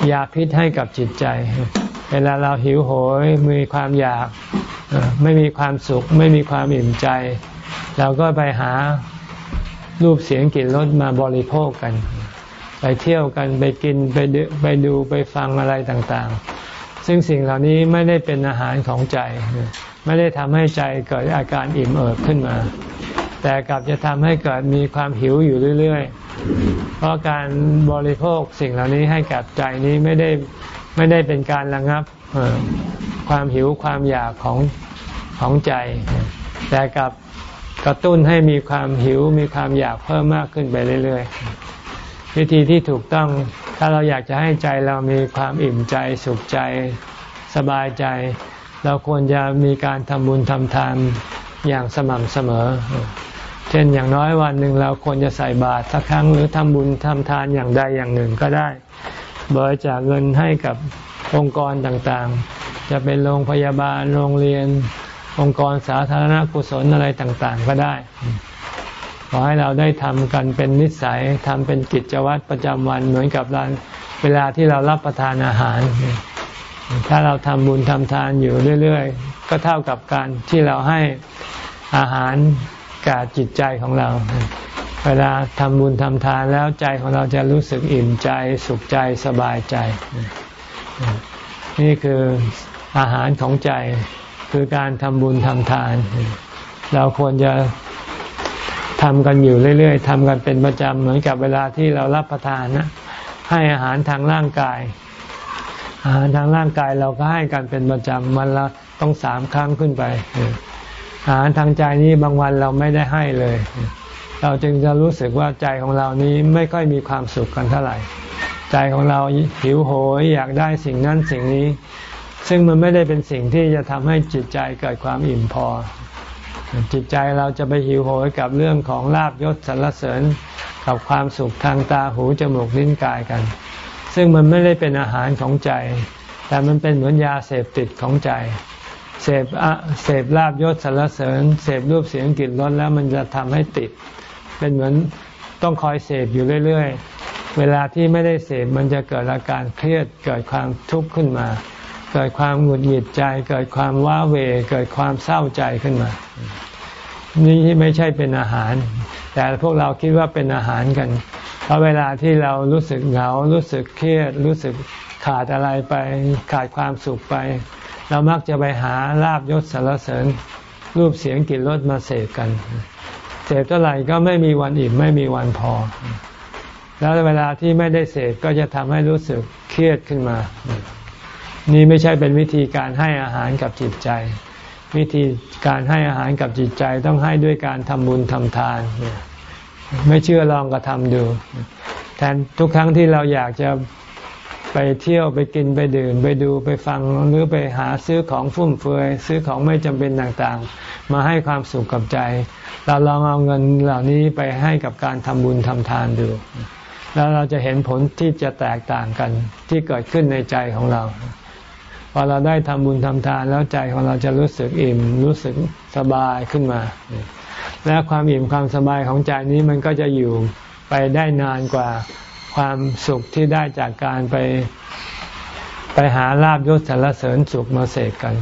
ยาพิษให้กับจิตใจ เวลาเราหิวโหยมีความอยากไม่มีความสุข ไม่มีความอิ่มใจ เราก็ไปหารูปเสียงกลิ่นรสมาบริโภคกัน ไปเที่ยวกันไปกินไปดูไปดูไปฟังอะไรต่างๆ ซึ่งสิ่งเหล่านี้ไม่ได้เป็นอาหารของใจ ไม่ได้ทำให้ใจเกิดอาการอิ่มเอิบขึ้นมา แต่กลับจะทำให้เกิดมีความหิวอยู่เรื่อย เพราะการบริโภคสิ่งเหล่านี้ให้กับใจนี้ไม่ได้ไม่ได้เป็นการระงับความหิวความอยากของของใจ แต่กับกระตุ้นให้มีความหิวมีความอยากเพิ่มมากขึ้นไปเรื่อย ๆ วิธีที่ถูกต้องถ้าเราอยากจะให้ใจเรามีความอิ่มใจสุขใจสบายใจ เราควรจะมีการทำบุญทำทานอย่างสม่ำเสมอ เช่นอย่างน้อยวันหนึ่งเราควรจะใส่บาตรสักครั้งหรือทำบุญทำทานอย่างใดอย่างหนึ่งก็ได้ บริจาคเงินให้กับองค์กรต่างๆ จะเป็นโรงพยาบาลโรงเรียน องค์กรสาธารณกุศลอะไรต่างๆ ก็ได้ขอให้เราได้ทำกันเป็นนิสัยทำเป็นกิจวัตรประจำวันเหมือนกับเวลาที่เรารับประทานอาหาร ถ้าเราทำบุญทำทานอยู่เรื่อย ๆ ก็เท่ากับการที่เราให้อาหาร กับจิตใจของเรา เวลาทำบุญทำทานแล้วใจของเราจะรู้สึกอิ่มใจสุขใจสบายใจ นี่คืออาหารของใจคือการทำบุญทำทาน เราควรจะทำกันอยู่เรื่อยๆทำกันเป็นประจำเหมือนกับเวลาที่เรารับประทานนะให้อาหารทางร่างกาย อาหารทางร่างกายเราก็ให้กันเป็นประจำวันละต้องสามครั้งขึ้นไป อาหารทางใจนี้บางวันเราไม่ได้ให้เลย เราจึงจะรู้สึกว่าใจของเรานี้ไม่ค่อยมีความสุขกันเท่าไหร่ ใจของเราหิวโหยอยากได้สิ่งนั้นสิ่งนี้ ซึ่งมันไม่ได้เป็นสิ่งที่จะทำให้จิตใจเกิดความอิ่มพอ จิตใจเราจะไปหิวโหยกับเรื่องของลาบยศสรรเสริญกับความสุขทางตาหูจมูกลิ้นกายกัน ซึ่งมันไม่ได้เป็นอาหารของใจ แต่มันเป็นเหมือนยาเสพติดของใจ เสพเสพลาบยศสรรเสริญ เสพรูปเสียงกลิ่นรสแล้วมันจะทำให้ติด เป็นเหมือนต้องคอยเสพอยู่เรื่อยๆ เวลาที่ไม่ได้เสพมันจะเกิดอาการเครียดเกิดความทุกข์ขึ้นมา เกิดความหงุดหงิดใจ เกิดความว้าเว เกิดความเศร้าใจขึ้นมา นี่ไม่ใช่เป็นอาหาร แต่พวกเราคิดว่าเป็นอาหารกัน เพราะเวลาที่เรารู้สึกเหงา รู้สึกเครียด รู้สึกขาดอะไรไป ขาดความสุขไป เรามักจะไปหาลาบยศสารเสริญรูปเสียงกลิ่นรสมาเสพกัน เสพเท่าไหร่ก็ไม่มีวันอิ่มไม่มีวันพอ แล้วเวลาที่ไม่ได้เสพก็จะทำให้รู้สึกเครียดขึ้นมา นี่ไม่ใช่เป็นวิธีการให้อาหารกับจิตใจ วิธีการให้อาหารกับจิตใจต้องให้ด้วยการทำบุญทำทาน ไม่เชื่อลองกระทำดูแทนทุกครั้งที่เราอยากจะ ไปเที่ยวไปกินไปดื่มไปดูไปฟังหรือไปหาซื้อของฟุ่มเฟือยซื้อของไม่จำเป็นต่างๆ มาให้ความสุขกับใจ เราลองเอาเงินเหล่านี้ไปให้กับการทำบุญทำทานดู แล้วเราจะเห็นผลที่จะแตกต่างกันที่เกิดขึ้นในใจของเรา พอเราได้ทำบุญทำทานแล้วใจของเราจะรู้สึกอิ่มรู้สึกสบายขึ้นมา และความอิ่มความสบายของใจนี้มันก็จะอยู่ไปได้นานกว่า ความสุขที่ได้จากการไปไปหาลาบยศสรรเสริญสุขมาเสกกัน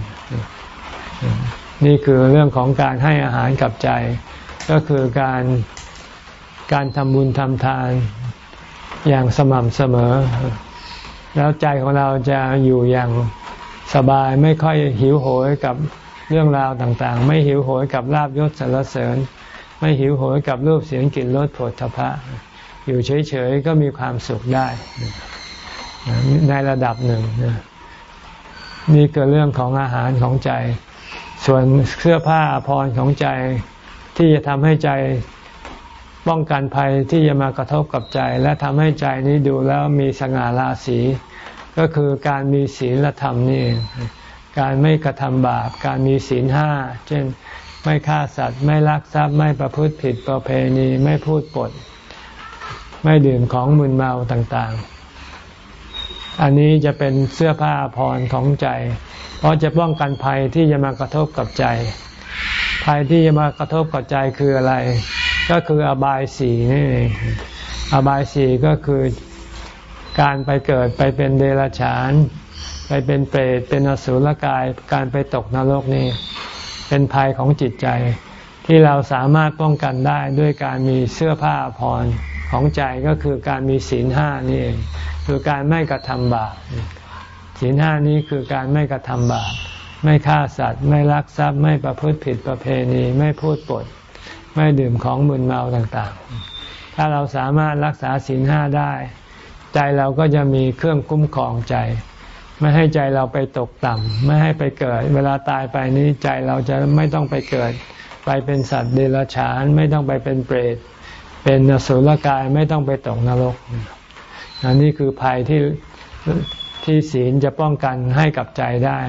นี่คือเรื่องของการให้อาหารกับใจ ก็คือการการทำบุญทำทานอย่างสม่ำเสมอ แล้วใจของเราจะอยู่อย่างสบายไม่ค่อยหิวโหยกับเรื่องราวต่างๆ ไม่หิวโหยกับลาบยศสรรเสริญ ไม่หิวโหยกับรูปเสียงกลิ่นรสผลทพะ อยู่เฉยๆก็มีความสุขได้ ในระดับหนึ่งนี่คือเรื่องของอาหารของใจ ส่วนเสื้อผ้าพรของใจที่จะทำให้ใจป้องกันภัยที่จะมากระทบกับใจ และทำให้ใจนี้ดูแล้วมีสง่าราศี ก็คือการมีศีลธรรมนี่เองการไม่กระทำบาป การมีศีลห้า เช่น ไม่ฆ่าสัตว์ ไม่ลักทรัพย์ ไม่ประพฤติผิดประเพณี ไม่พูดปด ไม่ดื่มของมึนเมาต่างๆ อันนี้จะเป็นเสื้อผ้าพรของใจ เพราะจะป้องกันภัยที่จะมากระทบกับใจ ภัยที่จะมากระทบกับใจคืออะไร ก็คืออบายสีนี่เองอบายสีก็คือการไปเกิดไปเป็นเดรัจฉาน ไปเป็นเปรตเป็นอสุรกาย การไปตกนรกนี่ เป็นภัยของจิตใจ ที่เราสามารถป้องกันได้ด้วยการมีเสื้อผ้าผ่อน ของใจก็คือการมีศีลห้านี่เองคือการไม่กระทำบาปศีลห้านี้คือการไม่กระทำบาปไม่ฆ่าสัตว์ ไม่ลักทรัพย์ไม่ประพฤติผิดประเพณี ไม่พูดปด ไม่ดื่มของมึนเมาต่างๆ ถ้าเราสามารถรักษาศีลห้าได้ ใจเราก็จะมีเครื่องคุ้มครองใจ ไม่ให้ใจเราไปตกต่ำไม่ให้ไปเกิด เวลาตายไปนี้ใจเราจะไม่ต้องไปเกิด ไปเป็นสัตว์เดรัจฉาน ไม่ต้องไปเป็นเปรต เป็นนสุลกายไม่ต้องไปตกนรกอันนี้คือภัยที่ที่ศีลจะป้องกันให้กับใจได้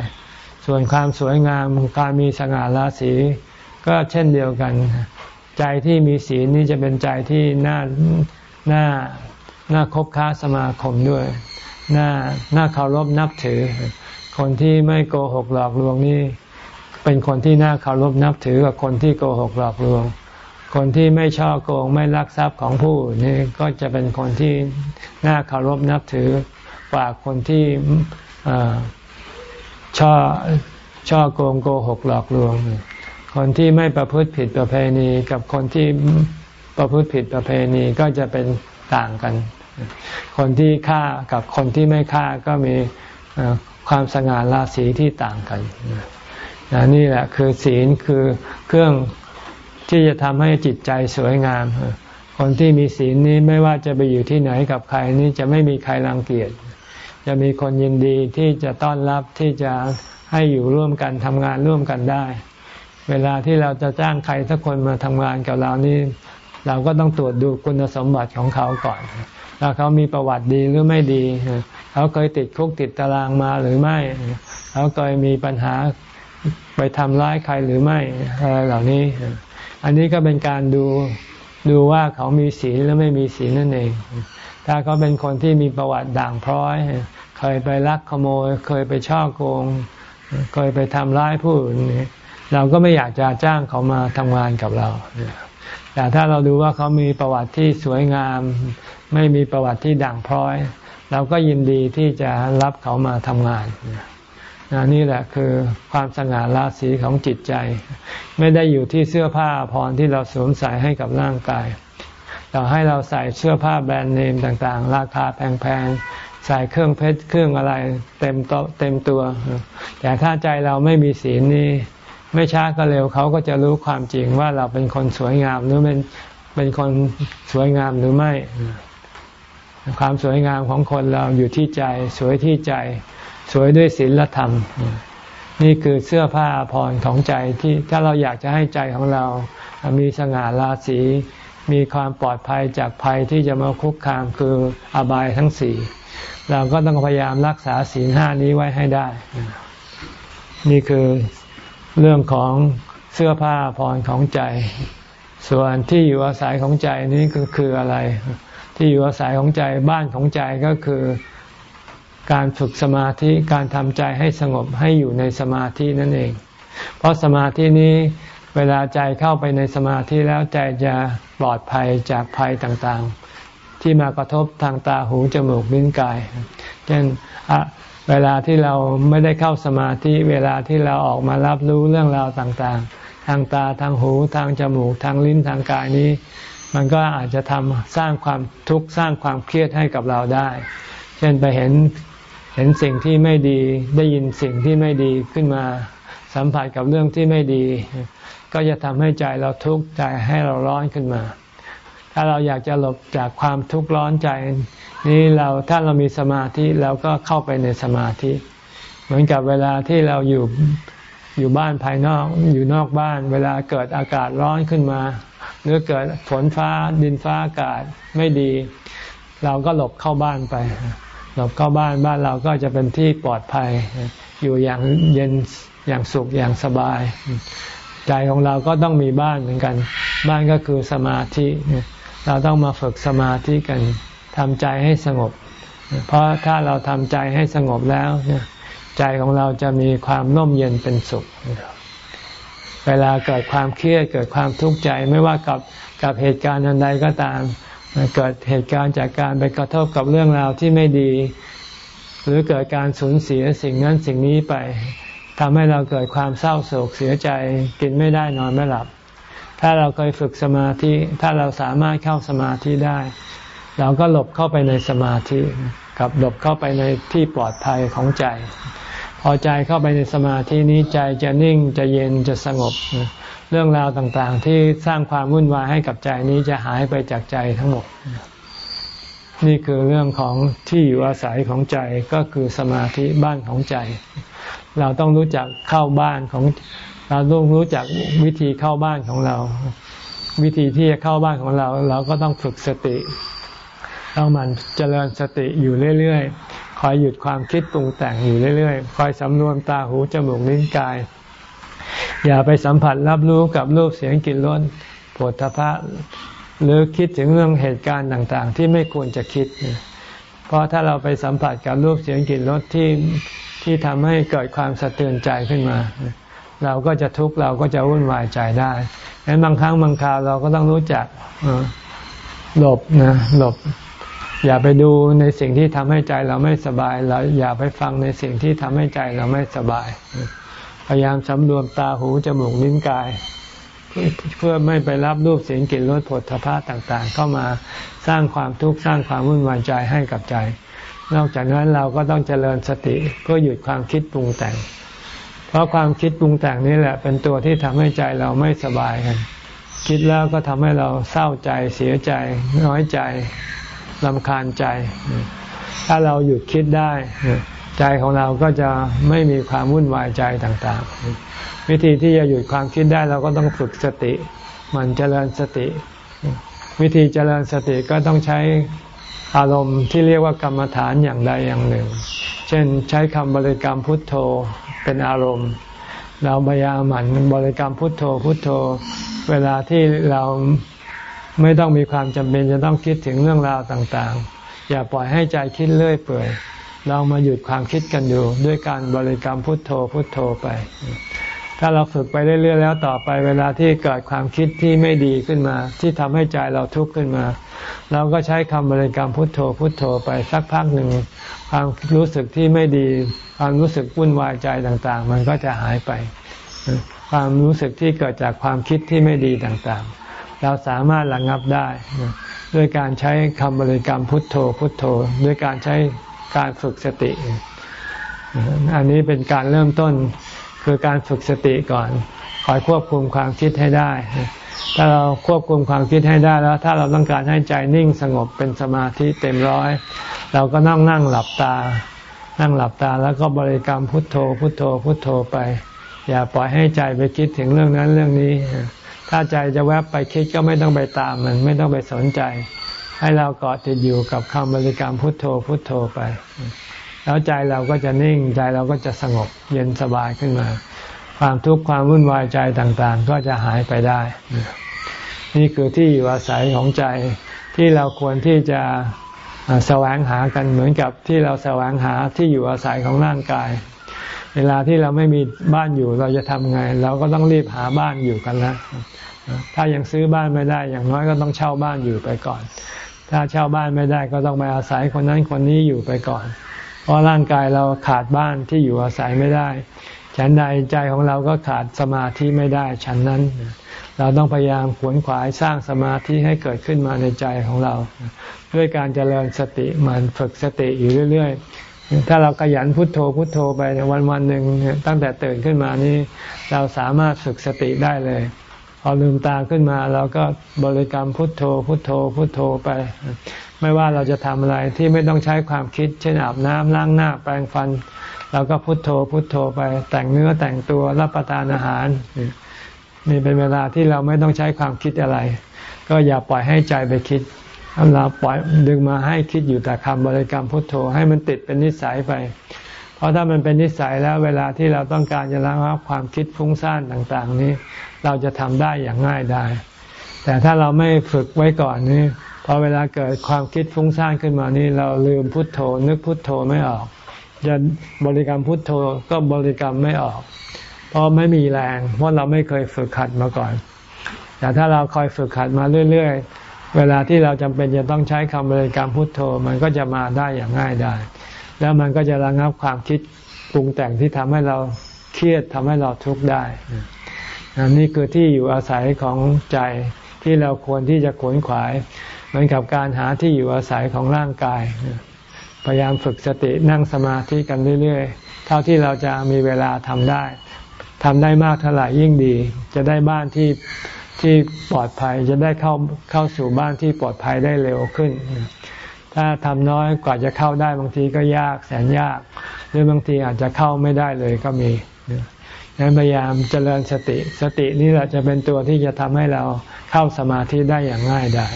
ส่วนความสวยงามการมีสง่าราศีก็เช่นเดียวกัน ใจที่มีศีลนี่จะเป็นใจที่น่าน่าน่าคบค้าสมาคมด้วยน่าน่าเคารพนับถือ คนที่ไม่โกหกหลอกลวงนี่เป็นคนที่น่าเคารพนับถือกับคนที่โกหกหลอกลวง คนที่ไม่ช่อโกงไม่ลักทรัพย์ของผู้นี่ก็จะเป็นคนที่น่าเคารพนับถือกว่าคนที่ช่อช่อโกงโกหกหลอกลวง คนที่ไม่ประพฤติผิดประเพณีกับคนที่ประพฤติผิดประเพณีก็จะเป็นต่างกัน คนที่ฆ่ากับคนที่ไม่ฆ่าก็มีความสง่าราศีที่ต่างกันนี่แหละคือศีลคือเครื่อง ที่จะทำให้จิตใจสวยงาม คนที่มีศีลนี้ไม่ว่าจะไปอยู่ที่ไหนกับใครนี้จะไม่มีใครรังเกียจ จะมีคนยินดีที่จะต้อนรับที่จะให้อยู่ร่วมกันทำงานร่วมกันได้ เวลาที่เราจะจ้างใครสักคนมาทำงานกับเรานี่เราก็ต้องตรวจดูคุณสมบัติของเขาก่อนว่าเขามีประวัติดีหรือไม่ดี เขาเคยติดคุกติดตารางมาหรือไม่ เขาเคยมีปัญหาไปทำร้ายใครหรือไม่อะไรเหล่านี้ อันนี้ก็เป็นการดูดูว่าเขามีศีลหรือไม่มีศีลนั่นเอง ถ้าเขาเป็นคนที่มีประวัติด่างพร้อย เคยไปลักขโมย เคยไปช่อโกง เคยไปทำร้ายผู้อื่นเราก็ไม่อยากจะจ้างเขามาทำงานกับเรา แต่ถ้าเราดูว่าเขามีประวัติที่สวยงาม ไม่มีประวัติที่ด่างพร้อย เราก็ยินดีที่จะรับเขามาทำงาน นี่แหละคือความสง่าราศีของจิตใจ ไม่ได้อยู่ที่เสื้อผ้าพรที่เราสวมใส่ให้กับร่างกายเราให้เราใส่เสื้อผ้าแบรนด์เนมต่างๆ ราคาแพงๆ ใส่เครื่องเพชรเครื่องอะไรเต็มโตเต็มตัว แต่ถ้าใจเราไม่มีศีลนี่ไม่ช้าก็เร็วเขาก็จะรู้ความจริงว่าเราเป็นคนสวยงามหรือเป็นเป็นคนสวยงามหรือไม่ ความสวยงามของคนเราอยู่ที่ใจสวยที่ใจ สวยด้วยศีลธรรม นี่คือเสื้อผ้าพรของใจที่ถ้าเราอยากจะให้ใจของเรา มีสง่าราศีมีความปลอดภัยจากภัยที่จะมาคุกคามคืออบายทั้งสี่เราก็ต้องพยายามรักษาศีลห้านี้ไว้ให้ได้ นี่คือเรื่องของเสื้อผ้าพรของใจ ส่วนที่อยู่อาศัยของใจนี้ก็คืออะไร ที่อยู่อาศัยของใจบ้านของใจก็คือ การฝึกสมาธิการทำใจให้สงบให้อยู่ในสมาธินั่นเอง เพราะสมาธินี้เวลาใจเข้าไปในสมาธิแล้วใจจะปลอดภัยจากภัยต่างๆ ที่มากระทบทางตาหูจมูกลิ้นกาย เช่นเวลาที่เราไม่ได้เข้าสมาธิเวลาที่เราออกมารับรู้เรื่องราวต่างๆ ทางตาทางหูทางจมูกทางลิ้นทางกายนี้ มันก็อาจจะทำสร้างความทุกข์สร้างความเครียดให้กับเราได้ เช่นไปเห็น เห็นสิ่งที่ไม่ดีได้ยินสิ่งที่ไม่ดีขึ้นมา สัมผัสกับเรื่องที่ไม่ดี ก็จะทำให้ใจเราทุกข์ใจให้เราร้อนขึ้นมา ถ้าเราอยากจะหลบจากความทุกข์ร้อนใจ นี้เราถ้าเรามีสมาธิเราก็เข้าไปในสมาธิ เหมือนกับเวลาที่เราอยู่อยู่บ้านภายนอกอยู่นอกบ้าน เวลาเกิดอากาศร้อนขึ้นมา หรือเกิดฝนฟ้าดินฟ้าอากาศไม่ดี เราก็หลบเข้าบ้านไป หลบเข้าบ้านบ้านเราก็จะเป็นที่ปลอดภัย อยู่อย่างเย็นอย่างสุขอย่างสบาย ใจของเราก็ต้องมีบ้านเหมือนกัน บ้านก็คือสมาธิ เราต้องมาฝึกสมาธิกันทำใจให้สงบ เพราะถ้าเราทำใจให้สงบแล้วใจของเราจะมีความน่มเย็นเป็นสุข เวลาเกิดความเครียดเกิดความทุกข์ใจไม่ว่ากับกับเหตุการณ์ใดก็ตาม เกิดเหตุการณ์จากการไปกระทบกับเรื่องราวที่ไม่ดี หรือเกิดการสูญเสียสิ่งนั้นสิ่งนี้ไปทำให้เราเกิดความเศร้าโศกเสียใจกินไม่ได้นอนไม่หลับ ถ้าเราเคยฝึกสมาธิ ถ้าเราสามารถเข้าสมาธิได้ เราก็หลบเข้าไปในสมาธิ กับหลบเข้าไปในที่ปลอดภัยของใจ พอใจเข้าไปในสมาธินี้ใจจะนิ่งจะเย็นจะสงบ เรื่องราวต่างๆ ที่สร้างความวุ่นวายให้กับใจนี้จะหายไปจากใจทั้งหมด นี่คือเรื่องของที่อยู่อาศัยของใจก็คือสมาธิบ้านของใจ เราต้องรู้จักเข้าบ้านของ เราต้องรู้จักวิธีเข้าบ้านของเรา วิธีที่จะเข้าบ้านของเรา เราก็ต้องฝึกสติต้องมันเจริญสติอยู่เรื่อยๆคอยหยุดความคิดปรุงแต่งอยู่เรื่อยๆ คอยสำรวมตาหูจมูกลิ้นกาย อย่าไปสัมผัสรับรู้กับรูปเสียงกลิ่นรสผลทพะหรือคิดถึงเรื่องเหตุการณ์ต่างๆ ที่ไม่ควรจะคิด เพราะถ้าเราไปสัมผัสกับรูปเสียงกลิ่นรสที่ที่ทำให้เกิดความสะเทือนใจขึ้นมา เราก็จะทุกข์เราก็จะวุ่นวายใจได้ดังนั้นบางครั้งบางคราวเราก็ต้องรู้จักหลบนะหลบ อย่าไปดูในสิ่งที่ทำให้ใจเราไม่สบายเราอย่าไปฟังในสิ่งที่ทำให้ใจเราไม่สบาย พยายามสำรวมตาหูจมูกลิ้นกาย เพื่อไม่ไปรับรูปเสียงกลิ่นรสผลทพะต่างๆ เข้ามาสร้างความทุกข์สร้างความวุ่นวายใจให้กับใจ นอกจากนั้นเราก็ต้องเจริญสติเพื่อหยุดความคิดปรุงแต่ง เพราะความคิดปรุงแต่งนี้แหละ เป็นตัวที่ทำให้ใจเราไม่สบายกัน คิดแล้วก็ทำให้เราเศร้าใจเสียใจ น้อยใจลำคาญใจ ถ้าเราหยุดคิดได้ ใจของเราก็จะไม่มีความวุ่นวายใจต่างๆ วิธีที่จะหยุดความคิดได้เราก็ต้องฝึกสติมันเจริญสติ วิธีเจริญสติก็ต้องใช้อารมณ์ที่เรียกว่ากรรมฐานอย่างใดอย่างหนึ่ง เช่นใช้คำบริกรรมพุทโธเป็นอารมณ์ เราพยายามหมั่นบริกรรมพุทโธพุทโธ เวลาที่เราไม่ต้องมีความจำเป็นจะต้องคิดถึงเรื่องราวต่างๆ อย่าปล่อยให้ใจคิดเลื่อยเปื่อย เรามาหยุดความคิดกันอยู่ด้วยการบริกรรมพุทโธพุทโธไป ถ้าเราฝึกไปเรื่อยๆแล้วต่อไปเวลาที่เกิดความคิดที่ไม่ดีขึ้นมา ที่ทำให้ใจเราทุกข์ขึ้นมา เราก็ใช้คำบริกรรมพุทโธพุทโธไปสักพักหนึ่งความรู้สึกที่ไม่ดี ความรู้สึกวุ่นวายใจต่างๆ มันก็จะหายไป ความรู้สึกที่เกิดจากความคิดที่ไม่ดีต่างๆ เราสามารถระงับได้ ด้วยการใช้คำบริกรรมพุทโธพุทโธ ด้วยการใช้ การฝึกสติ อันนี้เป็นการเริ่มต้นคือการฝึกสติก่อน คอยควบคุมความคิดให้ได้ ถ้าเราควบคุมความคิดให้ได้แล้ว ถ้าเราต้องการให้ใจนิ่งสงบเป็นสมาธิเต็มร้อย เราก็นั่งนั่งหลับตา นั่งหลับตาแล้วก็บริกรรมพุทโธ พุทโธ พุทโธไป อย่าปล่อยให้ใจไปคิดถึงเรื่องนั้นเรื่องนี้ ถ้าใจจะแวบไปคิดก็ไม่ต้องไปตามมัน ไม่ต้องไปสนใจ ให้เราเกาะติดอยู่กับคำบริกรรมพุทโธพุทโธไป แล้วใจเราก็จะนิ่งใจเราก็จะสงบเย็นสบายขึ้นมา ความทุกข์ความวุ่นวายใจต่างๆ ก็จะหายไปได้ นี่คือที่อยู่อาศัยของใจที่เราควรที่จะแสวงหากันเหมือนกับที่เราแสวงหาที่อยู่อาศัยของร่างกาย เวลาที่เราไม่มีบ้านอยู่เราจะทำไง เราก็ต้องรีบหาบ้านอยู่กันแล้วถ้ายังซื้อบ้านไม่ได้อย่างน้อยก็ต้องเช่าบ้านอยู่ไปก่อน ถ้าเช่าบ้านไม่ได้ก็ต้องไปอาศัยคนนั้นคนนี้อยู่ไปก่อน เพราะร่างกายเราขาดบ้านที่อยู่อาศัยไม่ได้ ฉันใดใจของเราก็ขาดสมาธิไม่ได้ฉันนั้น เราต้องพยายามขวนขวายสร้างสมาธิให้เกิดขึ้นมาในใจของเรา ด้วยการเจริญสติมันฝึกสติอยู่เรื่อยๆ ถ้าเราขยันพุทโธพุทโธไปวันวันหนึ่งตั้งแต่ตื่นขึ้นมานี้ เราสามารถฝึกสติได้เลย พอลืมตาขึ้นมาเราก็บริกรรมพุทโธ พุทโธ พุทโธไป ไม่ว่าเราจะทำอะไรที่ไม่ต้องใช้ความคิด เช่นอาบน้ำล้างหน้าแปรงฟันเราก็พุทโธ พุทโธไป แต่งเนื้อแต่งตัวรับประทานอาหารนี่เป็นเวลาที่เราไม่ต้องใช้ความคิดอะไร ก็อย่าปล่อยให้ใจไปคิดเราปล่อยดึงมาให้คิดอยู่แต่คำบริกรรมพุทโธ ให้มันติดเป็นนิสัยไป เพราะถ้ามันเป็นนิสัยแล้วเวลาที่เราต้องการจะละความคิดฟุ้งซ่านต่าง ๆ นี้ เราจะทำได้อย่างง่ายได้ แต่ถ้าเราไม่ฝึกไว้ก่อนนี้พอเวลาเกิดความคิดฟุ้งซ่านขึ้นมานี้ เราลืมพุทโธ นึกพุทโธไม่ออกจะบริกรรมพุทโธก็บริกรรมไม่ออก เพราะไม่มีแรง เพราะเราไม่เคยฝึกขัดมาก่อน แต่ถ้าเราคอยฝึกขัดมาเรื่อย ๆ เวลาที่เราจำเป็นจะต้องใช้คำบริกรรมพุทโธ มันก็จะมาได้อย่างง่ายได้ แล้วมันก็จะระงับความคิดปรุงแต่งที่ทำให้เราเครียดทำให้เราทุกข์ได้นี่คือที่อยู่อาศัยของใจที่เราควรที่จะขวนขวาย เหมือนกับการหาที่อยู่อาศัยของร่างกาย พยายามฝึกสตินั่งสมาธิกันเรื่อยๆ เท่าที่เราจะมีเวลาทำได้ทำได้มากเท่าไหร่ยิ่งดี จะได้บ้านที่ที่ปลอดภัยจะได้เข้าเข้าสู่บ้านที่ปลอดภัยได้เร็วขึ้น ถ้าทำน้อยกว่าจะเข้าได้บางทีก็ยากแสนยาก หรือบางทีอาจจะเข้าไม่ได้เลยก็มีดังนั้นพยายามเจริญสติ สตินี่แหละจะเป็นตัวที่จะทำให้เราเข้าสมาธิได้อย่างง่ายได้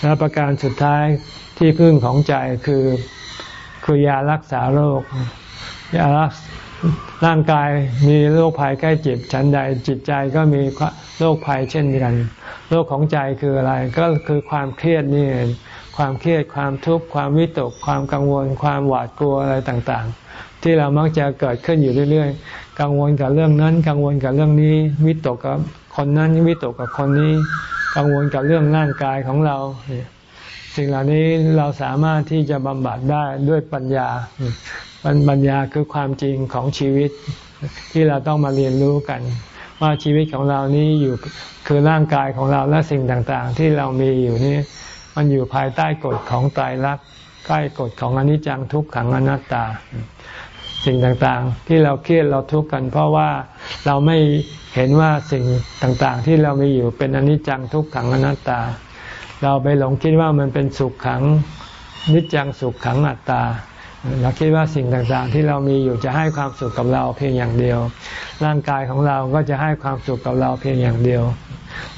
และประการสุดท้ายที่พึ่งของใจคือคือยารักษาโรคยารักร่างกายมีโรคภัยใกล้จิตฉันใดจิตใจก็มีโรคภัยเช่นกันโรคของใจคืออะไร ก็คือความเครียดนี่ ความเครียดความทุกข์ความวิตกความกังวล ความหวาดกลัวอะไรต่างๆ ที่เรามักจะเกิดขึ้นอยู่เรื่อยๆ กังวลกับเรื่องนั้น กังวลกับเรื่องนี้ วิตกกับคนนั้นวิตกกับคนนี้ กังวลกับเรื่องร่างกายของเรา สิ่งเหล่านี้เราสามารถที่จะบำบัดได้ด้วยปัญญาปัญญาคือความจริงของชีวิตที่เราต้องมาเรียนรู้กัน ว่าชีวิตของเรานี้อยู่คือร่างกายของเราและสิ่งต่างๆ ที่เรามีอยู่นี้ มันอยู่ภายใต้กฎของตายรักใกล้กฎของอนิจจังทุกขังอนัตตา สิ่งต่างๆ ที่เราเครียดเราทุกข์กัน เพราะว่าเราไม่เห็นว่าสิ่งต่างๆ ที่เรามีอยู่เป็นอนิจจังทุกขังอนัตตา เราไปหลงคิดว่ามันเป็นสุขขังนิจจังสุขขังอัตตาเราคิดว่าสิ่งต่างๆ ที่เรามีอยู่จะให้ความสุขกับเราเพียงอย่างเดียว ร่างกายของเราก็จะให้ความสุขกับเราเพียงอย่างเดียว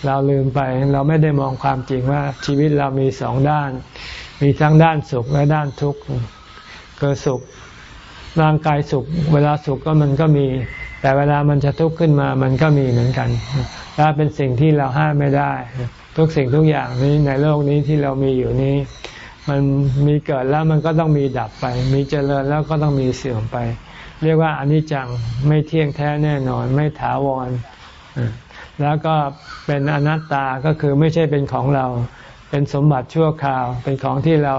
เราลืมไปเราไม่ได้มองความจริงว่าชีวิตเรามีสองด้าน มีทั้งด้านสุขและด้านทุกข์เกิดสุขร่างกายสุข เวลาสุขก็มันก็มี แต่เวลามันจะทุกข์ขึ้นมามันก็มีเหมือนกันถ้าเป็นสิ่งที่เราห้ามไม่ได้ ทุกสิ่งทุกอย่างนี้ในโลกนี้ที่เรามีอยู่นี้ มันมีเกิดแล้วมันก็ต้องมีดับไป มีเจริญแล้วก็ต้องมีเสื่อมไป เรียกว่าอนิจจังไม่เที่ยงแท้แน่นอน ไม่ถาวร แล้วก็เป็นอนัตตาก็คือไม่ใช่เป็นของเรา เป็นสมบัติชั่วคราว เป็นของที่เรา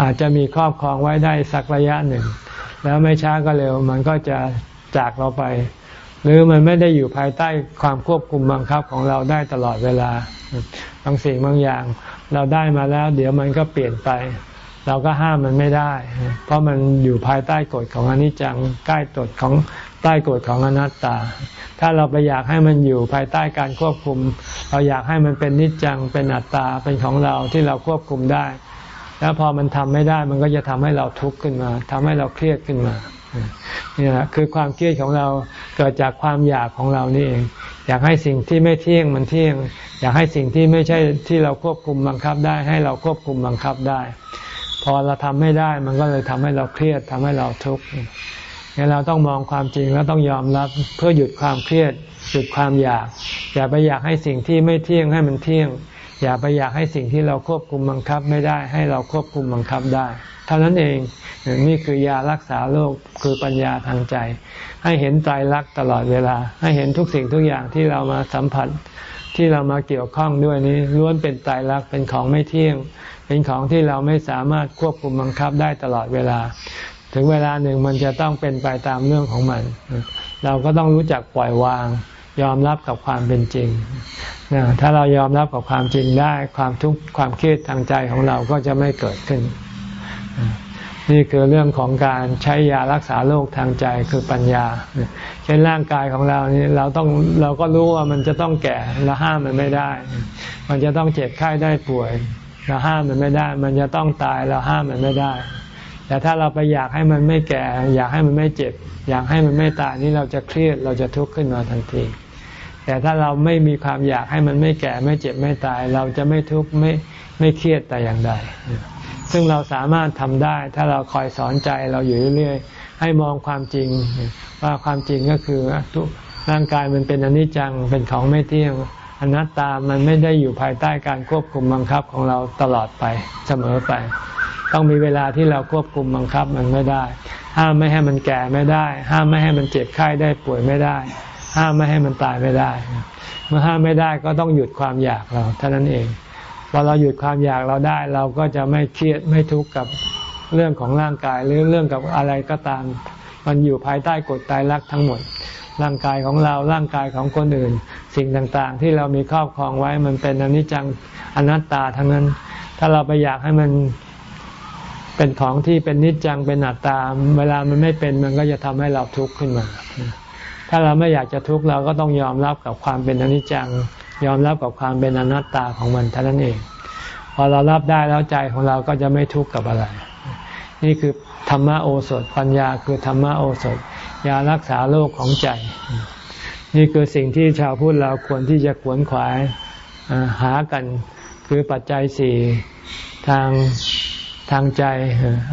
อาจจะมีครอบครองไว้ได้สักระยะหนึ่ง แล้วไม่ช้าก็เร็ว มันก็จะจากเราไป หรือมันไม่ได้อยู่ภายใต้ความควบคุมบังคับของเราได้ตลอดเวลาบางสิ่งบางอย่าง เราได้มาแล้ว เดี๋ยวมันก็เปลี่ยนไป เราก็ห้ามมันไม่ได้ เพราะมันอยู่ภายใต้กฎของอนิจจังใกล้กฎของ ใต้กฎของอนัตตา ถ้าเราไปอยากให้มันอยู่ภายใต้การควบคุม เราอยากให้มันเป็นนิจจังเป็นอัตตาเป็นของเราที่เราควบคุมได้ แล้วพอมันทำไม่ได้มันก็จะทำให้เราทุกข์ขึ้นมาทำให้เราเครียดขึ้นมานี่แหละคือความเครียดของเราเกิดจากความอยากของเรานี่เอง อยากให้สิ่งที่ไม่เที่ยงมันเที่ยง อยากให้สิ่งที่ไม่ใช่ที่เราควบคุมบังคับได้ ให้เราควบคุมบังคับได้ พอเราทำไม่ได้มันก็เลยทำให้เราเครียดทำให้เราทุกข์ งั้นเราต้องมองความจริงแล้วต้องยอมรับเพื่อหยุดความเครียด หยุดความอยาก อย่าไปอยากให้สิ่งที่ไม่เที่ยงให้มันเที่ยง อย่าไปอยากให้สิ่งที่เราควบคุมบังคับไม่ได้ให้เราควบคุมบังคับได้ เท่านั้นเองนี่คือยารักษาโรคคือปัญญาทางใจ ให้เห็นใจรักตลอดเวลา ให้เห็นทุกสิ่งทุกอย่างที่เรามาสัมผัสที่เรามาเกี่ยวข้องด้วยนี้ล้วนเป็นใจรักเป็นของไม่เที่ยง เป็นของที่เราไม่สามารถควบคุมบังคับได้ตลอดเวลา ถึงเวลาหนึ่งมันจะต้องเป็นไปตามเรื่องของมัน เราก็ต้องรู้จักปล่อยวาง ยอมรับกับความเป็นจริงนะถ้าเรายอมรับกับความจริงได้ความทุกข์ความเครียดทางใจของเราก็จะไม่เกิดขึ้น นี่คือเรื่องของการใช้ยารักษาโรคทางใจคือปัญญา เช่นร่างกายของเรานี่เราต้องเราก็รู้ว่ามันจะต้องแก่เราห้ามมันไม่ได้ มันจะต้องเจ็บไข้ได้ป่วย เราห้ามมันไม่ได้ มันจะต้องตายเราห้ามมันไม่ได้ แต่ถ้าเราไปอยากให้มันไม่แก่ อยากให้มันไม่เจ็บ อยากให้มันไม่ตายนี่เราจะเครียดเราจะทุกข์ขึ้นมาทันที แต่ถ้าเราไม่มีความอยากให้มันไม่แก่ไม่เจ็บไม่ตาย เราจะไม่ทุกข์ไม่ไม่เครียดแต่อย่างใด ซึ่งเราสามารถทำได้ ถ้าเราคอยสอนใจเราอยู่เรื่อยๆให้มองความจริง ว่าความจริงก็คือทุกร่างกายมันเป็นอนิจจังเป็นของไม่เที่ยงอนัตตามันไม่ได้อยู่ภายใต้การควบคุมบังคับของเราตลอดไปเสมอไป ต้องมีเวลาที่เราควบคุมบังคับมันไม่ได้ ห้ามไม่ให้มันแก่ไม่ได้ ห้ามไม่ให้มันเจ็บไข้ได้ป่วยไม่ได้ ห้ามไม่ให้มันตายไม่ได้ เมื่อห้ามไม่ได้ก็ต้องหยุดความอยากเราเท่านั้นเองพอเราหยุดความอยากเราได้ เราก็จะไม่เครียดไม่ทุกข์กับเรื่องของร่างกายหรือเรื่องกับอะไรก็ตาม มันอยู่ภายใต้กฎตายรักทั้งหมด ร่างกายของเราร่างกายของคนอื่น สิ่งต่างๆ ที่เรามีครอบครองไว้มันเป็นอนิจจังอนัตตาทั้งนั้น ถ้าเราไปอยากให้มัน เป็นของที่เป็นนิจจังเป็นอัตตาเวลามันไม่เป็นมันก็จะทำให้เราทุกข์ขึ้นมา ถ้าเราไม่อยากจะทุกข์เราก็ต้องยอมรับกับความเป็นอนิจจัง ยอมรับกับความเป็นอนัตตาของมันเท่านั้นเอง พอเรารับได้แล้วใจของเราก็จะไม่ทุกข์กับอะไร นี่คือธรรมโอสถปัญญาคือธรรมโอสถ ยารักษาโรคของใจ นี่คือสิ่งที่ชาวพุทธเราควรที่จะขวนขวายหากันคือปัจจัยสี่ทาง ทางใจ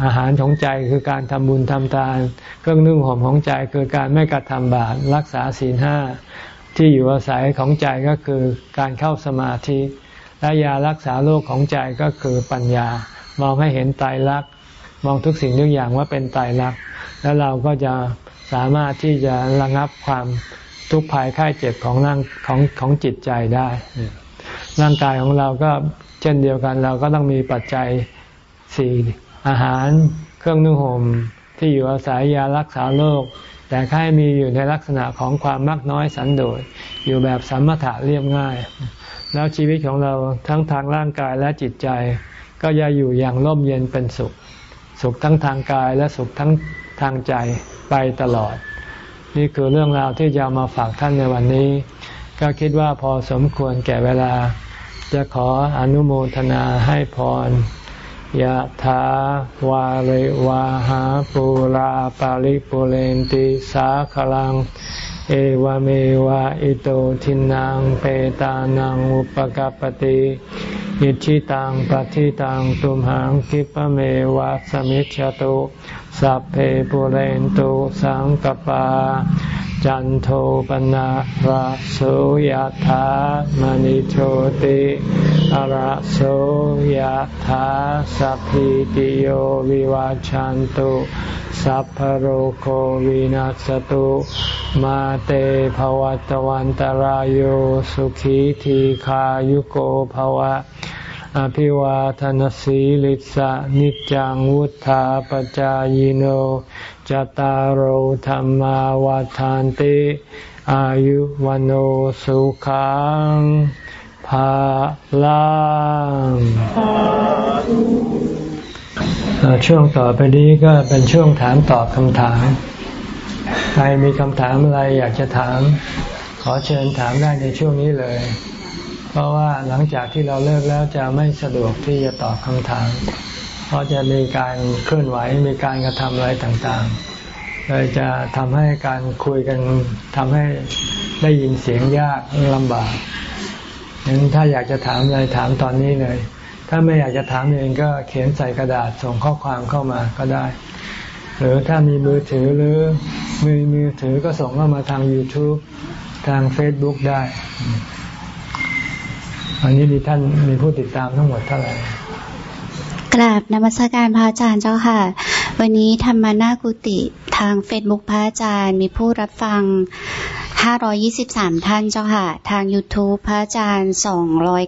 อาหารของใจคือการทำบุญทำทาน เครื่องนึ่งห่มของใจคือการไม่กระทำบาปรักษาศีลห้าที่อยู่อาศัยของใจก็คือการเข้าสมาธิ และยารักษาโรคของใจก็คือปัญญา มองให้เห็นตายรัก มองทุกสิ่งทุกอย่างว่าเป็นตายรัก แล้วเราก็จะสามารถที่จะระงับความทุกข์ภายค่ายเจ็บของร่างของของจิตใจได้ ร่างกายของเราก็เช่นเดียวกันเราก็ต้องมีปัจจัย สี่อาหารเครื่องนุ่งห่มที่อยู่อาศัยยารักษาโรคแต่แค่มีอยู่ในลักษณะของความมากน้อยสันโดษอยู่แบบสัมมถะเรียบง่าย แล้วชีวิตของเราทั้งทางร่างกายและจิตใจ ก็จะอยู่อย่างร่มเย็นเป็นสุข สุขทั้งทางกายและสุขทั้งทางใจไปตลอด นี่คือเรื่องราวที่จะมาฝากท่านในวันนี้ ก็คิดว่าพอสมควรแก่เวลา จะขออนุโมทนาให้พร ยะถาวาริวาหาปุราปาริปุเรนติสาขลัง เอวเมวะอิโตทินังเปตานังอุปกปติยิชิตังปฏิตังตุมหังคิปเมวะสมิจฉตุสัพเพปุเรนตุสังกปา จันโทปนะระโสยธามณิโชติ อระโสยธาสัพพิติโยวิวาจันตุสัพพโรโควินัสตุมาเตภวัตวันตารโยสุขีทีขายุโกภวะ อภิวาทนสีลิสะนิจังวุธาปจายโนจตารโธรรมาวาทานติอายุวันโอสุขัง ภาลังช่วงต่อไปนี้ก็เป็นช่วงถามตอบคำถาม ใครมีคำถามอะไรอยากจะถาม ขอเชิญถามได้ในช่วงนี้เลย เพราะว่าหลังจากที่เราเลิกแล้วจะไม่สะดวกที่จะตอบคำถาม เพราะจะมีการเคลื่อนไหวมีการกระทำอะไรต่างๆเลยจะทำให้การคุยกันทำให้ได้ยินเสียงยากลำบาก งั้นถ้าอยากจะถามอะไรถามตอนนี้เลย ถ้าไม่อยากจะถามเองก็เขียนใส่กระดาษส่งข้อความเข้ามาก็ได้ หรือถ้ามีมือถือหรือมือมือถือก็ส่งเข้ามาทาง YouTube ทาง Facebook ได้ วันนี้มีท่านมีผู้ติดตามทั้งหมดเท่าไหร่กราบนมัสการพระอาจารย์เจ้าค่ะ วันนี้ธรรมนากุติทางเฟซบุ๊กพระอาจารย์มีผู้รับฟัง 523 ท่านเจ้าค่ะ ทาง YouTube พระอาจารย์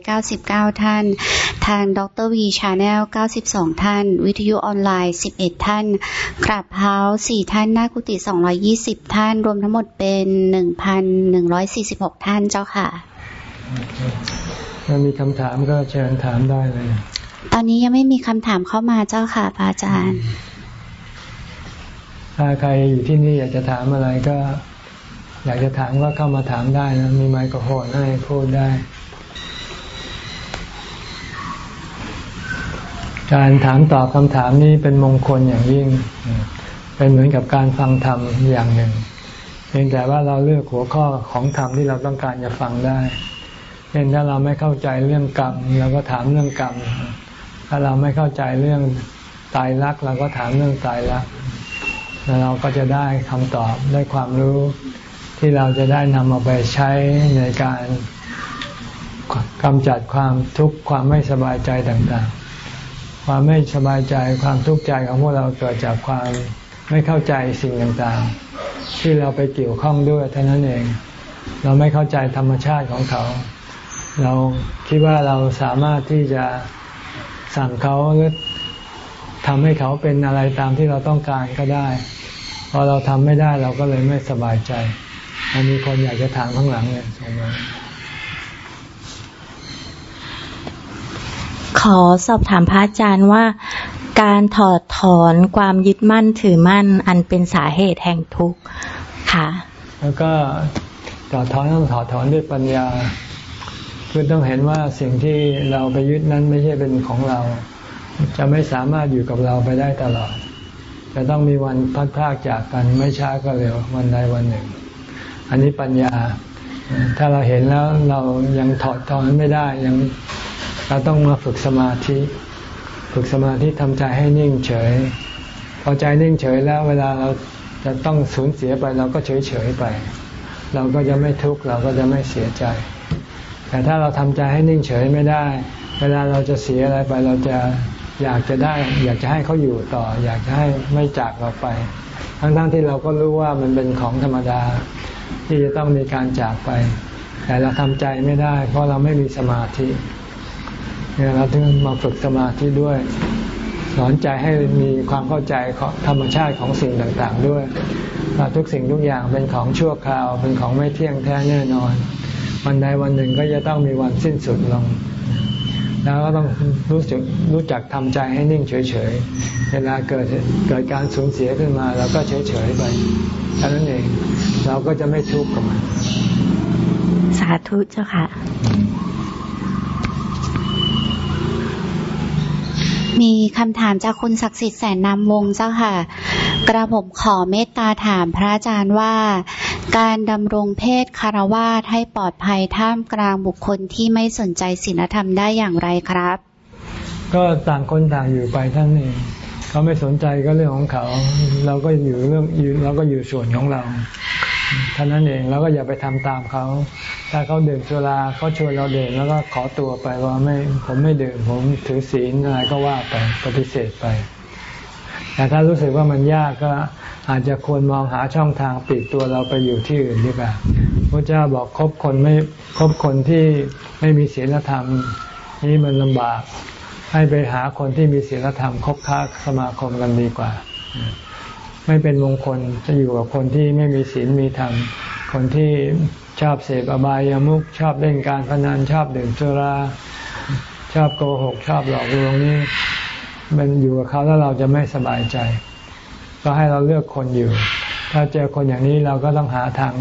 299 ท่าน ทางดรวีชาแนล92 ท่าน วิทยุออนไลน์ 11 ท่านกราบเฮาส์4ท่านนากุติ220 ท่าน รวมทั้งหมดเป็น 1,146 ท่านเจ้าค่ะ ถ้ามีคำถามก็เชิญถามได้เลย ตอนนี้ยังไม่มีคำถามเข้ามาเจ้าค่ะพระอาจารย์ ถ้าใครอยู่ที่นี่อยากจะถามอะไรก็ อยากจะถามก็เข้ามาถามได้นะ มีไมโครโฟนให้พูดได้ การถามตอบคำถามนี้เป็นมงคลอย่างยิ่ง เป็นเหมือนกับการฟังธรรมอย่างหนึ่ง เพียงแต่ว่าเราเลือกหัวข้อของธรรมที่เราต้องการจะฟังได้เช่นถ้าเราไม่เข้าใจเรื่องกรรมเราก็ถามเรื่องกรรม ถ้าเราไม่เข้าใจเรื่องตายรักเราก็ถามเรื่องตายรักแล้วเราก็จะได้คำตอบได้ความรู้ ที่เราจะได้นำเอาไปใช้ในการกำจัดความทุกข์ความไม่สบายใจต่างๆ ความไม่สบายใจความทุกข์ใจของพวกเราเกิดจากความไม่เข้าใจสิ่งต่างๆ ที่เราไปเกี่ยวข้องด้วยเท่านั้นเอง เราไม่เข้าใจธรรมชาติของเขา เราคิดว่าเราสามารถที่จะสั่งเขาหรือทำให้เขาเป็นอะไรตามที่เราต้องการก็ได้ พอเราทำไม่ได้เราก็เลยไม่สบายใจ อันนี้คนอยากจะถามข้างหลังเนี่ยส่งมาขอสอบถามพระอาจารย์ว่า การถอดถอนความยึดมั่นถือมั่น อันเป็นสาเหตุแห่งทุกข์ค่ะ แล้วก็ถอดถอนต้องถอดถอนด้วยปัญญาคือต้องเห็นว่าสิ่งที่เราไปยึดนั้นไม่ใช่เป็นของเรา จะไม่สามารถอยู่กับเราไปได้ตลอด จะต้องมีวันพัดพากจากกันไม่ช้าก็เร็ววันใดวันหนึ่ง อันนี้ปัญญา ถ้าเราเห็นแล้วเรายังถอดถอนไม่ได้ยังเราต้องมาฝึกสมาธิ ฝึกสมาธิทำใจให้นิ่งเฉย พอใจนิ่งเฉยแล้วเวลาเราจะต้องสูญเสียไปเราก็เฉยเฉยไป เราก็จะไม่ทุกข์เราก็จะไม่เสียใจ แต่ถ้าเราทำใจให้นิ่งเฉยไม่ได้ เวลาเราจะเสียอะไรไปเราจะอยากจะได้ อยากจะให้เขาอยู่ต่อ อยากจะให้ไม่จากเราไป ทั้งๆทที่เราก็รู้ว่ามันเป็นของธรรมดา ที่จะต้องมีการจากไป แต่เราทำใจไม่ได้ เพราะเราไม่มีสมาธิเนี่ยเราถึงมาฝึกสมาธิด้วย สอนใจให้มีความเข้าใจธรรมชาติของสิ่งต่างๆด้วยว่าทุกสิ่งทุกอย่างเป็นของชั่วคราว เป็นของไม่เที่ยงแท้แน่นอน วันใดวันหนึ่งก็จะต้องมีวันสิ้นสุดลง แล้วก็ต้องรู้สึกรู้จักทำใจให้นิ่งเฉยๆ เวลาเกิดเกิดการสูญเสียขึ้นมาเราก็เฉยๆไปแค่นั้นเองเราก็จะไม่ทุกข์กับมัน สาธุเจ้าค่ะ มีคำถามจากคุณศักดิ์สิทธิ์แสนนามวงเจ้าค่ะ กระผมขอเมตตาถามพระอาจารย์ว่า การดำรงเพศคารวาสให้ปลอดภัยท่ามกลางบุคคลที่ไม่สนใจศีลธรรมได้อย่างไรครับ ก็ต่างคนต่างอยู่ไปท่านเองเขาไม่สนใจก็เรื่องของเขา เราก็อยู่เรื่องเราก็อยู่ส่วนของเราท่านั้นเองเราก็อย่าไปทำตามเขา ถ้าเขาดื่มสุราเขาชวนเราดื่มแล้วก็ขอตัวไปว่าไม่ผมไม่ดื่มผมถือศีลอะไรก็ว่าไปปฏิเสธไป แต่ถ้ารู้สึกว่ามันยากก็อาจจะควรมองหาช่องทางปิดตัวเราไปอยู่ที่อื่นดีกว่าพระเจ้าบอกคบคนไม่คบคนที่ไม่มีศีลธรรมนี่มันลำบาก ให้ไปหาคนที่มีศีลธรรมคบค้าสมาคมกันดีกว่า ไม่เป็นมงคลจะอยู่กับคนที่ไม่มีศีลมีธรรมคนที่ชอบเสพอบายามุขชอบเล่นการพนันชอบดื่มสุราชอบโกหกชอบหลอกลวงนี่ มันอยู่กับเขาแล้วเราจะไม่สบายใจ ก็ให้เราเลือกคนอยู่ ถ้าเจอคนอย่างนี้เราก็ต้องหาทาง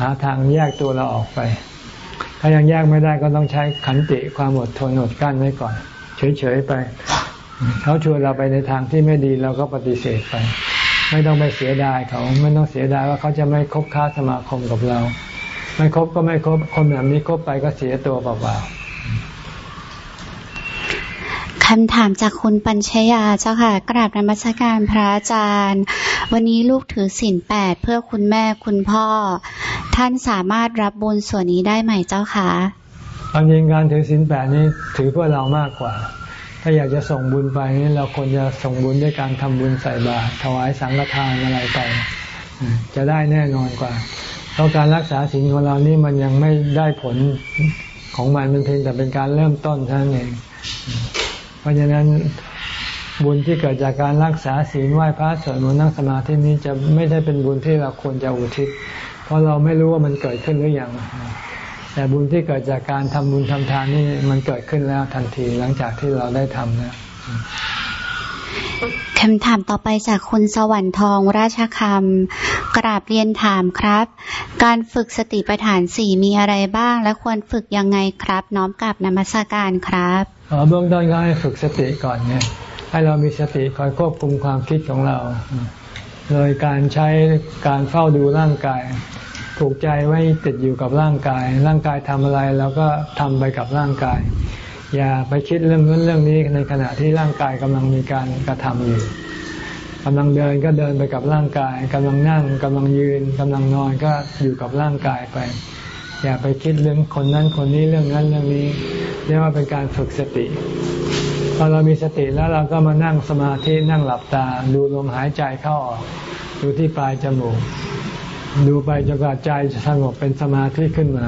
หาทางแยกตัวเราออกไป ถ้ายังแยกไม่ได้ก็ต้องใช้ขันติความอดทนอดกั้นไว้ก่อน เฉยๆไปเขาชวนเราไปในทางที่ไม่ดีเราก็ปฏิเสธไป ไม่ต้องไปเสียดายเขา ไม่ต้องเสียดายว่าเขาจะไม่คบค้าสมาคมกับเรา ไม่คบก็ไม่คบคนแบบนี้คบไปก็เสียตัวเปล่าๆ คำถามจากคุณปัญชยาเจ้าค่ะ กราบนมัสการพระอาจารย์ วันนี้ลูกถือศีลแปดเพื่อคุณแม่คุณพ่อ ท่านสามารถรับบุญส่วนนี้ได้ไหมเจ้าค่ะความจริงการถือศีลแปดนี้ถือเพื่อเรามากกว่า ถ้าอยากจะส่งบุญไปนี่เราควรจะส่งบุญด้วยการทำบุญใส่บาตรถวายสังฆทานอะไรไป จะได้แน่นอนกว่า เพราะการรักษาศีลของเรานี่มันยังไม่ได้ผลของมันมันเพียงแต่เป็นการเริ่มต้นเท่านั้นเอง เพราะฉะนั้นบุญที่เกิดจากการรักษาศีลไหว้พระสวดมนต์นั่งสมาธินี้จะไม่ได้เป็นบุญที่เราควรจะอุทิศ เพราะเราไม่รู้ว่ามันเกิดขึ้นหรือยังแต่บุญที่เกิดจากการทำบุญทำทานนี่มันเกิดขึ้นแล้วทันทีหลังจากที่เราได้ทำนะคำถามต่อไปจากคุณสวรรค์ทองราชคำกราบเรียนถามครับ การฝึกสติปัฏฐานสี่มีอะไรบ้าง และควรฝึกยังไงครับ น้อมกับนมัสการครับ เบื้องต้นก็ให้ฝึกสติก่อนเนี่ยให้เรามีสติคอยควบคุมความคิดของเรา โดยการใช้การเฝ้าดูร่างกาย ผูกใจไว้ติดอยู่กับร่างกาย ร่างกายทำอะไรแล้วก็ทำไปกับร่างกาย อย่าไปคิดเรื่องนู้นเรื่องนี้ในขณะที่ร่างกายกำลังมีการกระทำอยู่กำลังเดินก็เดินไปกับร่างกายกำลังนั่งกำลังยืนกำลังนอนก็อยู่กับร่างกายไป อย่าไปคิดเรื่องคนนั้นคนนี้เรื่องนั้นเรื่องนี้เรียกว่าเป็นการฝึกสติพอเรามีสติแล้วเราก็มานั่งสมาธินั่งหลับตา ดูลมหายใจเข้าออกดูที่ปลายจมูก ดูไปจนกว่าใจจะสงบเป็นสมาธิขึ้นมา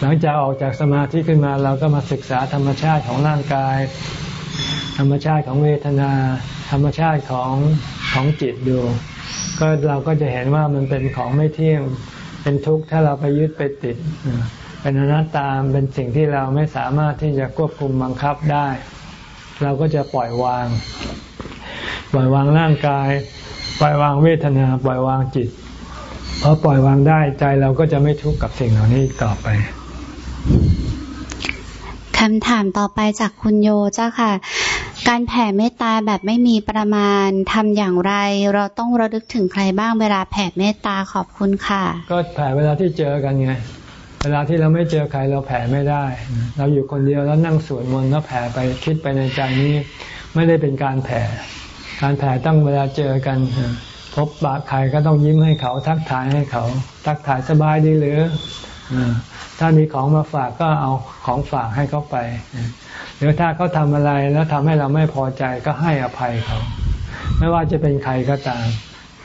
หลังจากออกจากสมาธิขึ้นมา เราก็มาศึกษาธรรมชาติของร่างกาย ธรรมชาติของเวทนา ธรรมชาติของของจิตดู ก็เราก็จะเห็นว่ามันเป็นของไม่เที่ยง เป็นทุกข์ถ้าเราไปยึดไปติด เป็นอนัตตาเป็นสิ่งที่เราไม่สามารถที่จะควบคุมบังคับได้ เราก็จะปล่อยวาง ปล่อยวางร่างกาย ปล่อยวางเวทนา ปล่อยวางจิตพอปล่อยวางได้ใจเราก็จะไม่ทุกข์กับสิ่งเหล่านี้ต่อไปคำถามต่อไปจากคุณโยเจ้าค่ะ การแผ่เมตตาแบบไม่มีประมาณทำอย่างไร เราต้องระลึกถึงใครบ้างเวลาแผ่เมตตาขอบคุณค่ะ ก็แผ่เวลาที่เจอกันไงเวลาที่เราไม่เจอใครเราแผ่ไม่ได้ เราอยู่คนเดียวแล้วนั่งสวดมนต์แล้วแผ่ไปคิดไปในใจนี้ ไม่ได้เป็นการแผ่ การแผ่ต้องเวลาเจอกัน พบปะใครก็ต้องยิ้มให้เขาทักทายให้เขา ทักทายสบายดีหรือ ถ้ามีของมาฝากก็เอาของฝากให้เขาไป หรือถ้าเขาทำอะไรแล้วทำให้เราไม่พอใจก็ให้อภัยเขา ไม่ว่าจะเป็นใครก็ตาม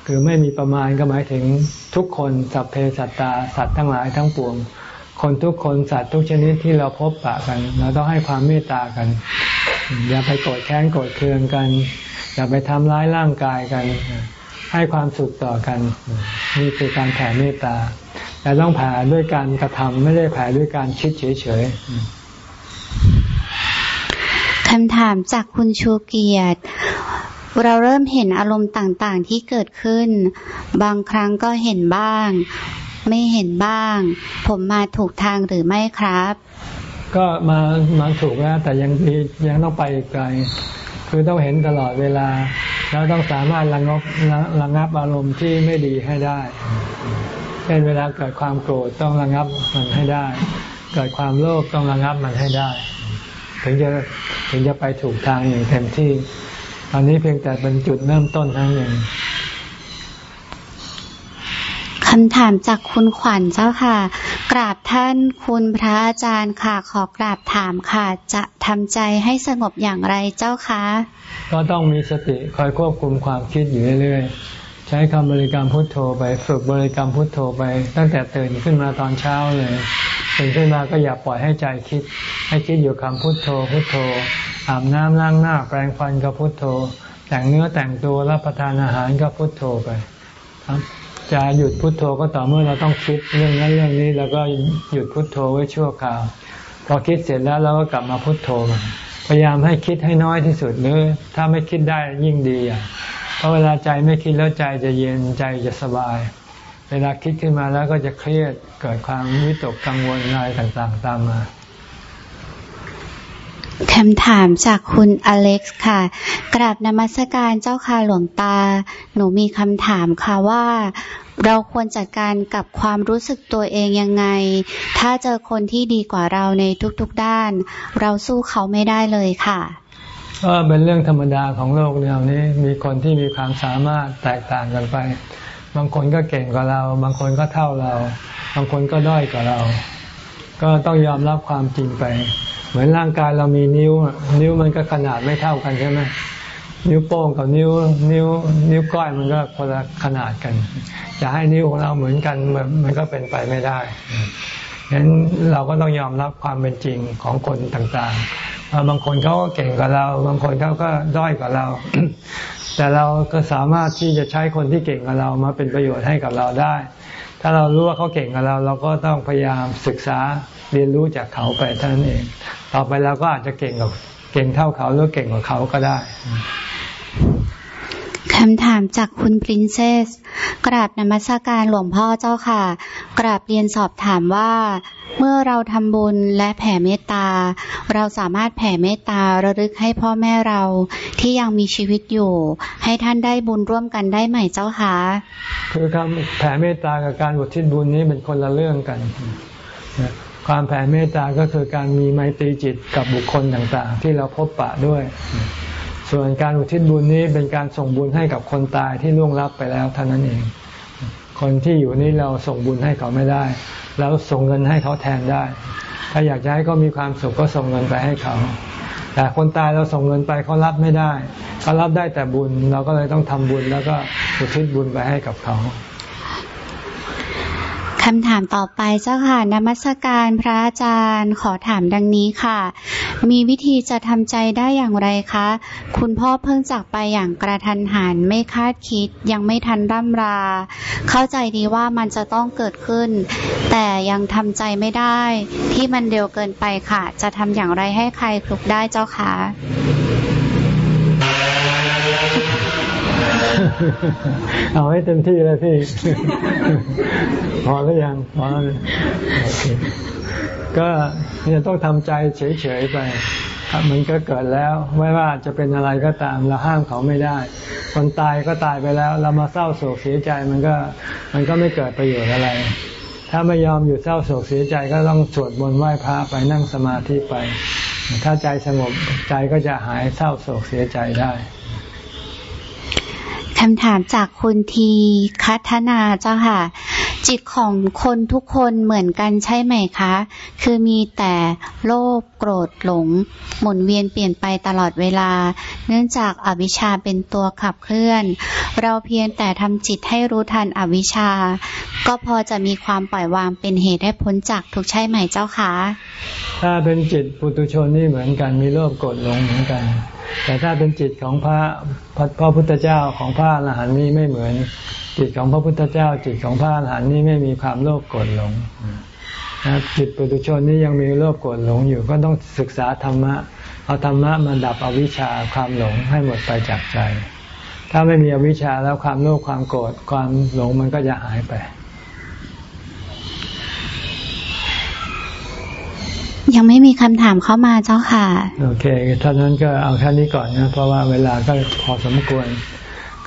คือไม่มีประมาณก็หมายถึงทุกคนสัพเพสัตตาสัตว์ทั้งหลายทั้งปวง คนทุกคนสัตว์ทุกชนิดที่เราพบปะกัน เราต้องให้ความเมตตากัน อย่าไปโกรธแค้นโกรธเคืองกัน อย่าไปทำร้ายร่างกายกัน ให้ความสุขต่อกัน นี่คือการแผ่เมตตา แต่ต้องแผ่ด้วยการกระทำไม่ได้แผ่ด้วยการคิดเฉยๆคำถามจากคุณชูเกียรติเราเริ่มเห็นอารมณ์ต่างๆที่เกิดขึ้น บางครั้งก็เห็นบ้าง ไม่เห็นบ้าง ผมมาถูกทางหรือไม่ครับ ก็มามาถูกแล้ว แต่ยังยังต้องไปไกล คือต้องเห็นตลอดเวลา แล้วต้องสามารถระงับระงับอารมณ์ที่ไม่ดีให้ได้ ช่นเวลาเกิดความโกรธต้องระงับมันให้ได้ เกิดความโลภต้องระงับมันให้ได้ ถึงจะถึงจะไปถูกทางอย่างเต็มที่ ตอนนี้เพียงแต่เป็นจุดเริ่มต้นทั้งหนึ่งคำถามจากคุณขวัญเจ้าค่ะ กราบท่านคุณพระอาจารย์ค่ะ ขอกราบถามค่ะ จะทำใจให้สงบอย่างไรเจ้าคะ ก็ต้องมีสติคอยควบคุมความคิดอยู่เรื่อย ใช้คำบริกรรมพุทโธไป ฝึกบริกรรมพุทโธไป ตั้งแต่ตื่นขึ้นมาตอนเช้าเลยตื่นขึ้นมาก็อย่าปล่อยให้ใจคิด ให้คิดอยู่คำพุทโธ พุทโธ อาบน้ำล้างหน้า แปรงฟันก็พุทโธ แต่งเนื้อแต่งตัวรับประทานอาหารก็พุทโธไปครับจะหยุดพุทโธก็ต่อเมื่อเราต้องคิดเรื่องนั้นเรื่องนี้แล้วก็หยุดพุทโธไว้ชั่วคราว พอคิดเสร็จแล้วเราก็กลับมาพุทโธพยายามให้คิดให้น้อยที่สุดหรือถ้าไม่คิดได้ยิ่งดีอะ เพราะเวลาใจไม่คิดแล้วใจจะเย็นใจจะสบาย เวลาคิดขึ้นมาแล้วก็จะเครียดเกิดความวิตกกังวลอะไรต่างๆ ตามมาคำถามจากคุณอเล็กซ์ค่ะ กราบนมัสการเจ้าค่ะหลวงตา หนูมีคำถามค่ะว่า เราควรจัดการกับความรู้สึกตัวเองยังไง ถ้าเจอคนที่ดีกว่าเราในทุกๆด้าน เราสู้เขาไม่ได้เลยค่ะ ก็เป็นเรื่องธรรมดาของโลกเรื่องนี้ มีคนที่มีความสามารถแตกต่างกันไป บางคนก็เก่งกว่าเรา บางคนก็เท่าเรา บางคนก็ด้อยกว่าเรา ก็ต้องยอมรับความจริงไป เหมือนร่างกายเรามีนิ้ว นิ้วมันก็ขนาดไม่เท่ากันใช่ไหมนิ้วโป้งกับนิ้ว นิ้ว นิ้วก้อยมันก็คนละขนาดกัน จะให้นิ้วของเราเหมือนกันมันก็เป็นไปไม่ได้ฉะนั้นเราก็ต้องยอมรับความเป็นจริงของคนต่าง บางคนเขาก็เก่งกว่าเรา บางคนเขาก็ด้อยกว่าเรา แต่เราก็สามารถที่จะใช้คนที่เก่งกว่าเรามาเป็นประโยชน์ให้กับเราได้ ถ้าเรารู้ว่าเขาเก่งกว่าเรา เราก็ต้องพยายามศึกษาเรียนรู้จากเขาไปเท่านั้นเอง ต่อไปเราก็อาจจะเก่งกับเก่งเท่าเขาหรือเก่งกว่าเขาก็ได้ คำถามจากคุณปรินเซส กราบนมัสการหลวงพ่อเจ้าค่ะ กราบเรียนสอบถามว่า เมื่อเราทำบุญและแผ่เมตตา เราสามารถแผ่เมตตาระลึกให้พ่อแม่เราที่ยังมีชีวิตอยู่ ให้ท่านได้บุญร่วมกันได้ไหมเจ้าคะคือคำแผ่เมตตากับการอุทิศบุญนี้เป็นคนละเรื่องกัน ความแผ่เมตตาก็คือการมีไมตรีจิตกับบุคคลต่างๆ ที่เราพบปะด้วย ส่วนการอุทิศบุญนี้เป็นการส่งบุญให้กับคนตายที่ล่วงลับไปแล้วเท่านั้นเอง คนที่อยู่นี่เราส่งบุญให้เขาไม่ได้ แล้วส่งเงินให้เขาแทนได้ ถ้าอยากจะให้เขามีความสุขก็ส่งเงินไปให้เขา แต่คนตายเราส่งเงินไปเขารับไม่ได้เขารับได้แต่บุญเราก็เลยต้องทำบุญแล้วก็อุทิศบุญไปให้กับเขาคำถามต่อไปเจ้าค่ะนมัสการพระอาจารย์ขอถามดังนี้ค่ะ มีวิธีจะทำใจได้อย่างไรคะ คุณพ่อเพิ่งจากไปอย่างกระทันหันไม่คาดคิด ยังไม่ทันร่ำรา เข้าใจดีว่ามันจะต้องเกิดขึ้น แต่ยังทำใจไม่ได้ ที่มันเร็วเกินไปค่ะ จะทำอย่างไรให้ใครคลุกได้เจ้าคะเอาให้เต็มที่เลยพี่ พอหรือยัง พอ ก็เนี่ต้องทำใจเฉยๆไปมันก็เกิดแล้วไม่ว่าจะเป็นอะไรก็ตามเราห้ามเขาไม่ได้ คนตายก็ตายไปแล้ว เรามาเศร้าโศกเสียใจมันก็มันก็ไม่เกิดประโยชน์อะไร ถ้าไม่ยอมอยู่เศร้าโศกเสียใจก็ต้องสวดมนต์ไหว้พระไปนั่งสมาธิไป ถ้าใจสงบใจก็จะหายเศร้าโศกเสียใจได้คำถามจากคุณทีคัทนาเจ้าค่ะ จิตของคนทุกคนเหมือนกันใช่ไหมคะ คือมีแต่โลภโกรธหลง หมุนเวียนเปลี่ยนไปตลอดเวลา เนื่องจากอวิชชาเป็นตัวขับเคลื่อน เราเพียงแต่ทำจิตให้รู้ทันอวิชชา ก็พอจะมีความปล่อยวางเป็นเหตุให้พ้นจากทุกใช่ไหมเจ้าคะถ้าเป็นจิตปุตุชนนี่เหมือนกันมีโลภโกรธหลงเหมือนกัน แต่ถ้าเป็นจิตของพระพระพุทธเจ้าของพระอรหันต์นี่ไม่เหมือน จิตของพระพุทธเจ้า จิตของพระอรหันต์นี่ไม่มีความโลภโกรธหลงจิตปุถุชนนี่ยังมีโลภโกรธหลงอยู่ ก็ต้องศึกษาธรรมะเอาธรรมะมาดับอวิชชาความหลงให้หมดไปจากใจ ถ้าไม่มีอวิชชาแล้วความโลภความโกรธความหลงมันก็จะหายไป ยังไม่มีคำถามเข้ามาเจ้าค่ะ โอเคท่านั้นก็เอาแค่นี้ก่อนนะเพราะว่าเวลาก็พอสมควร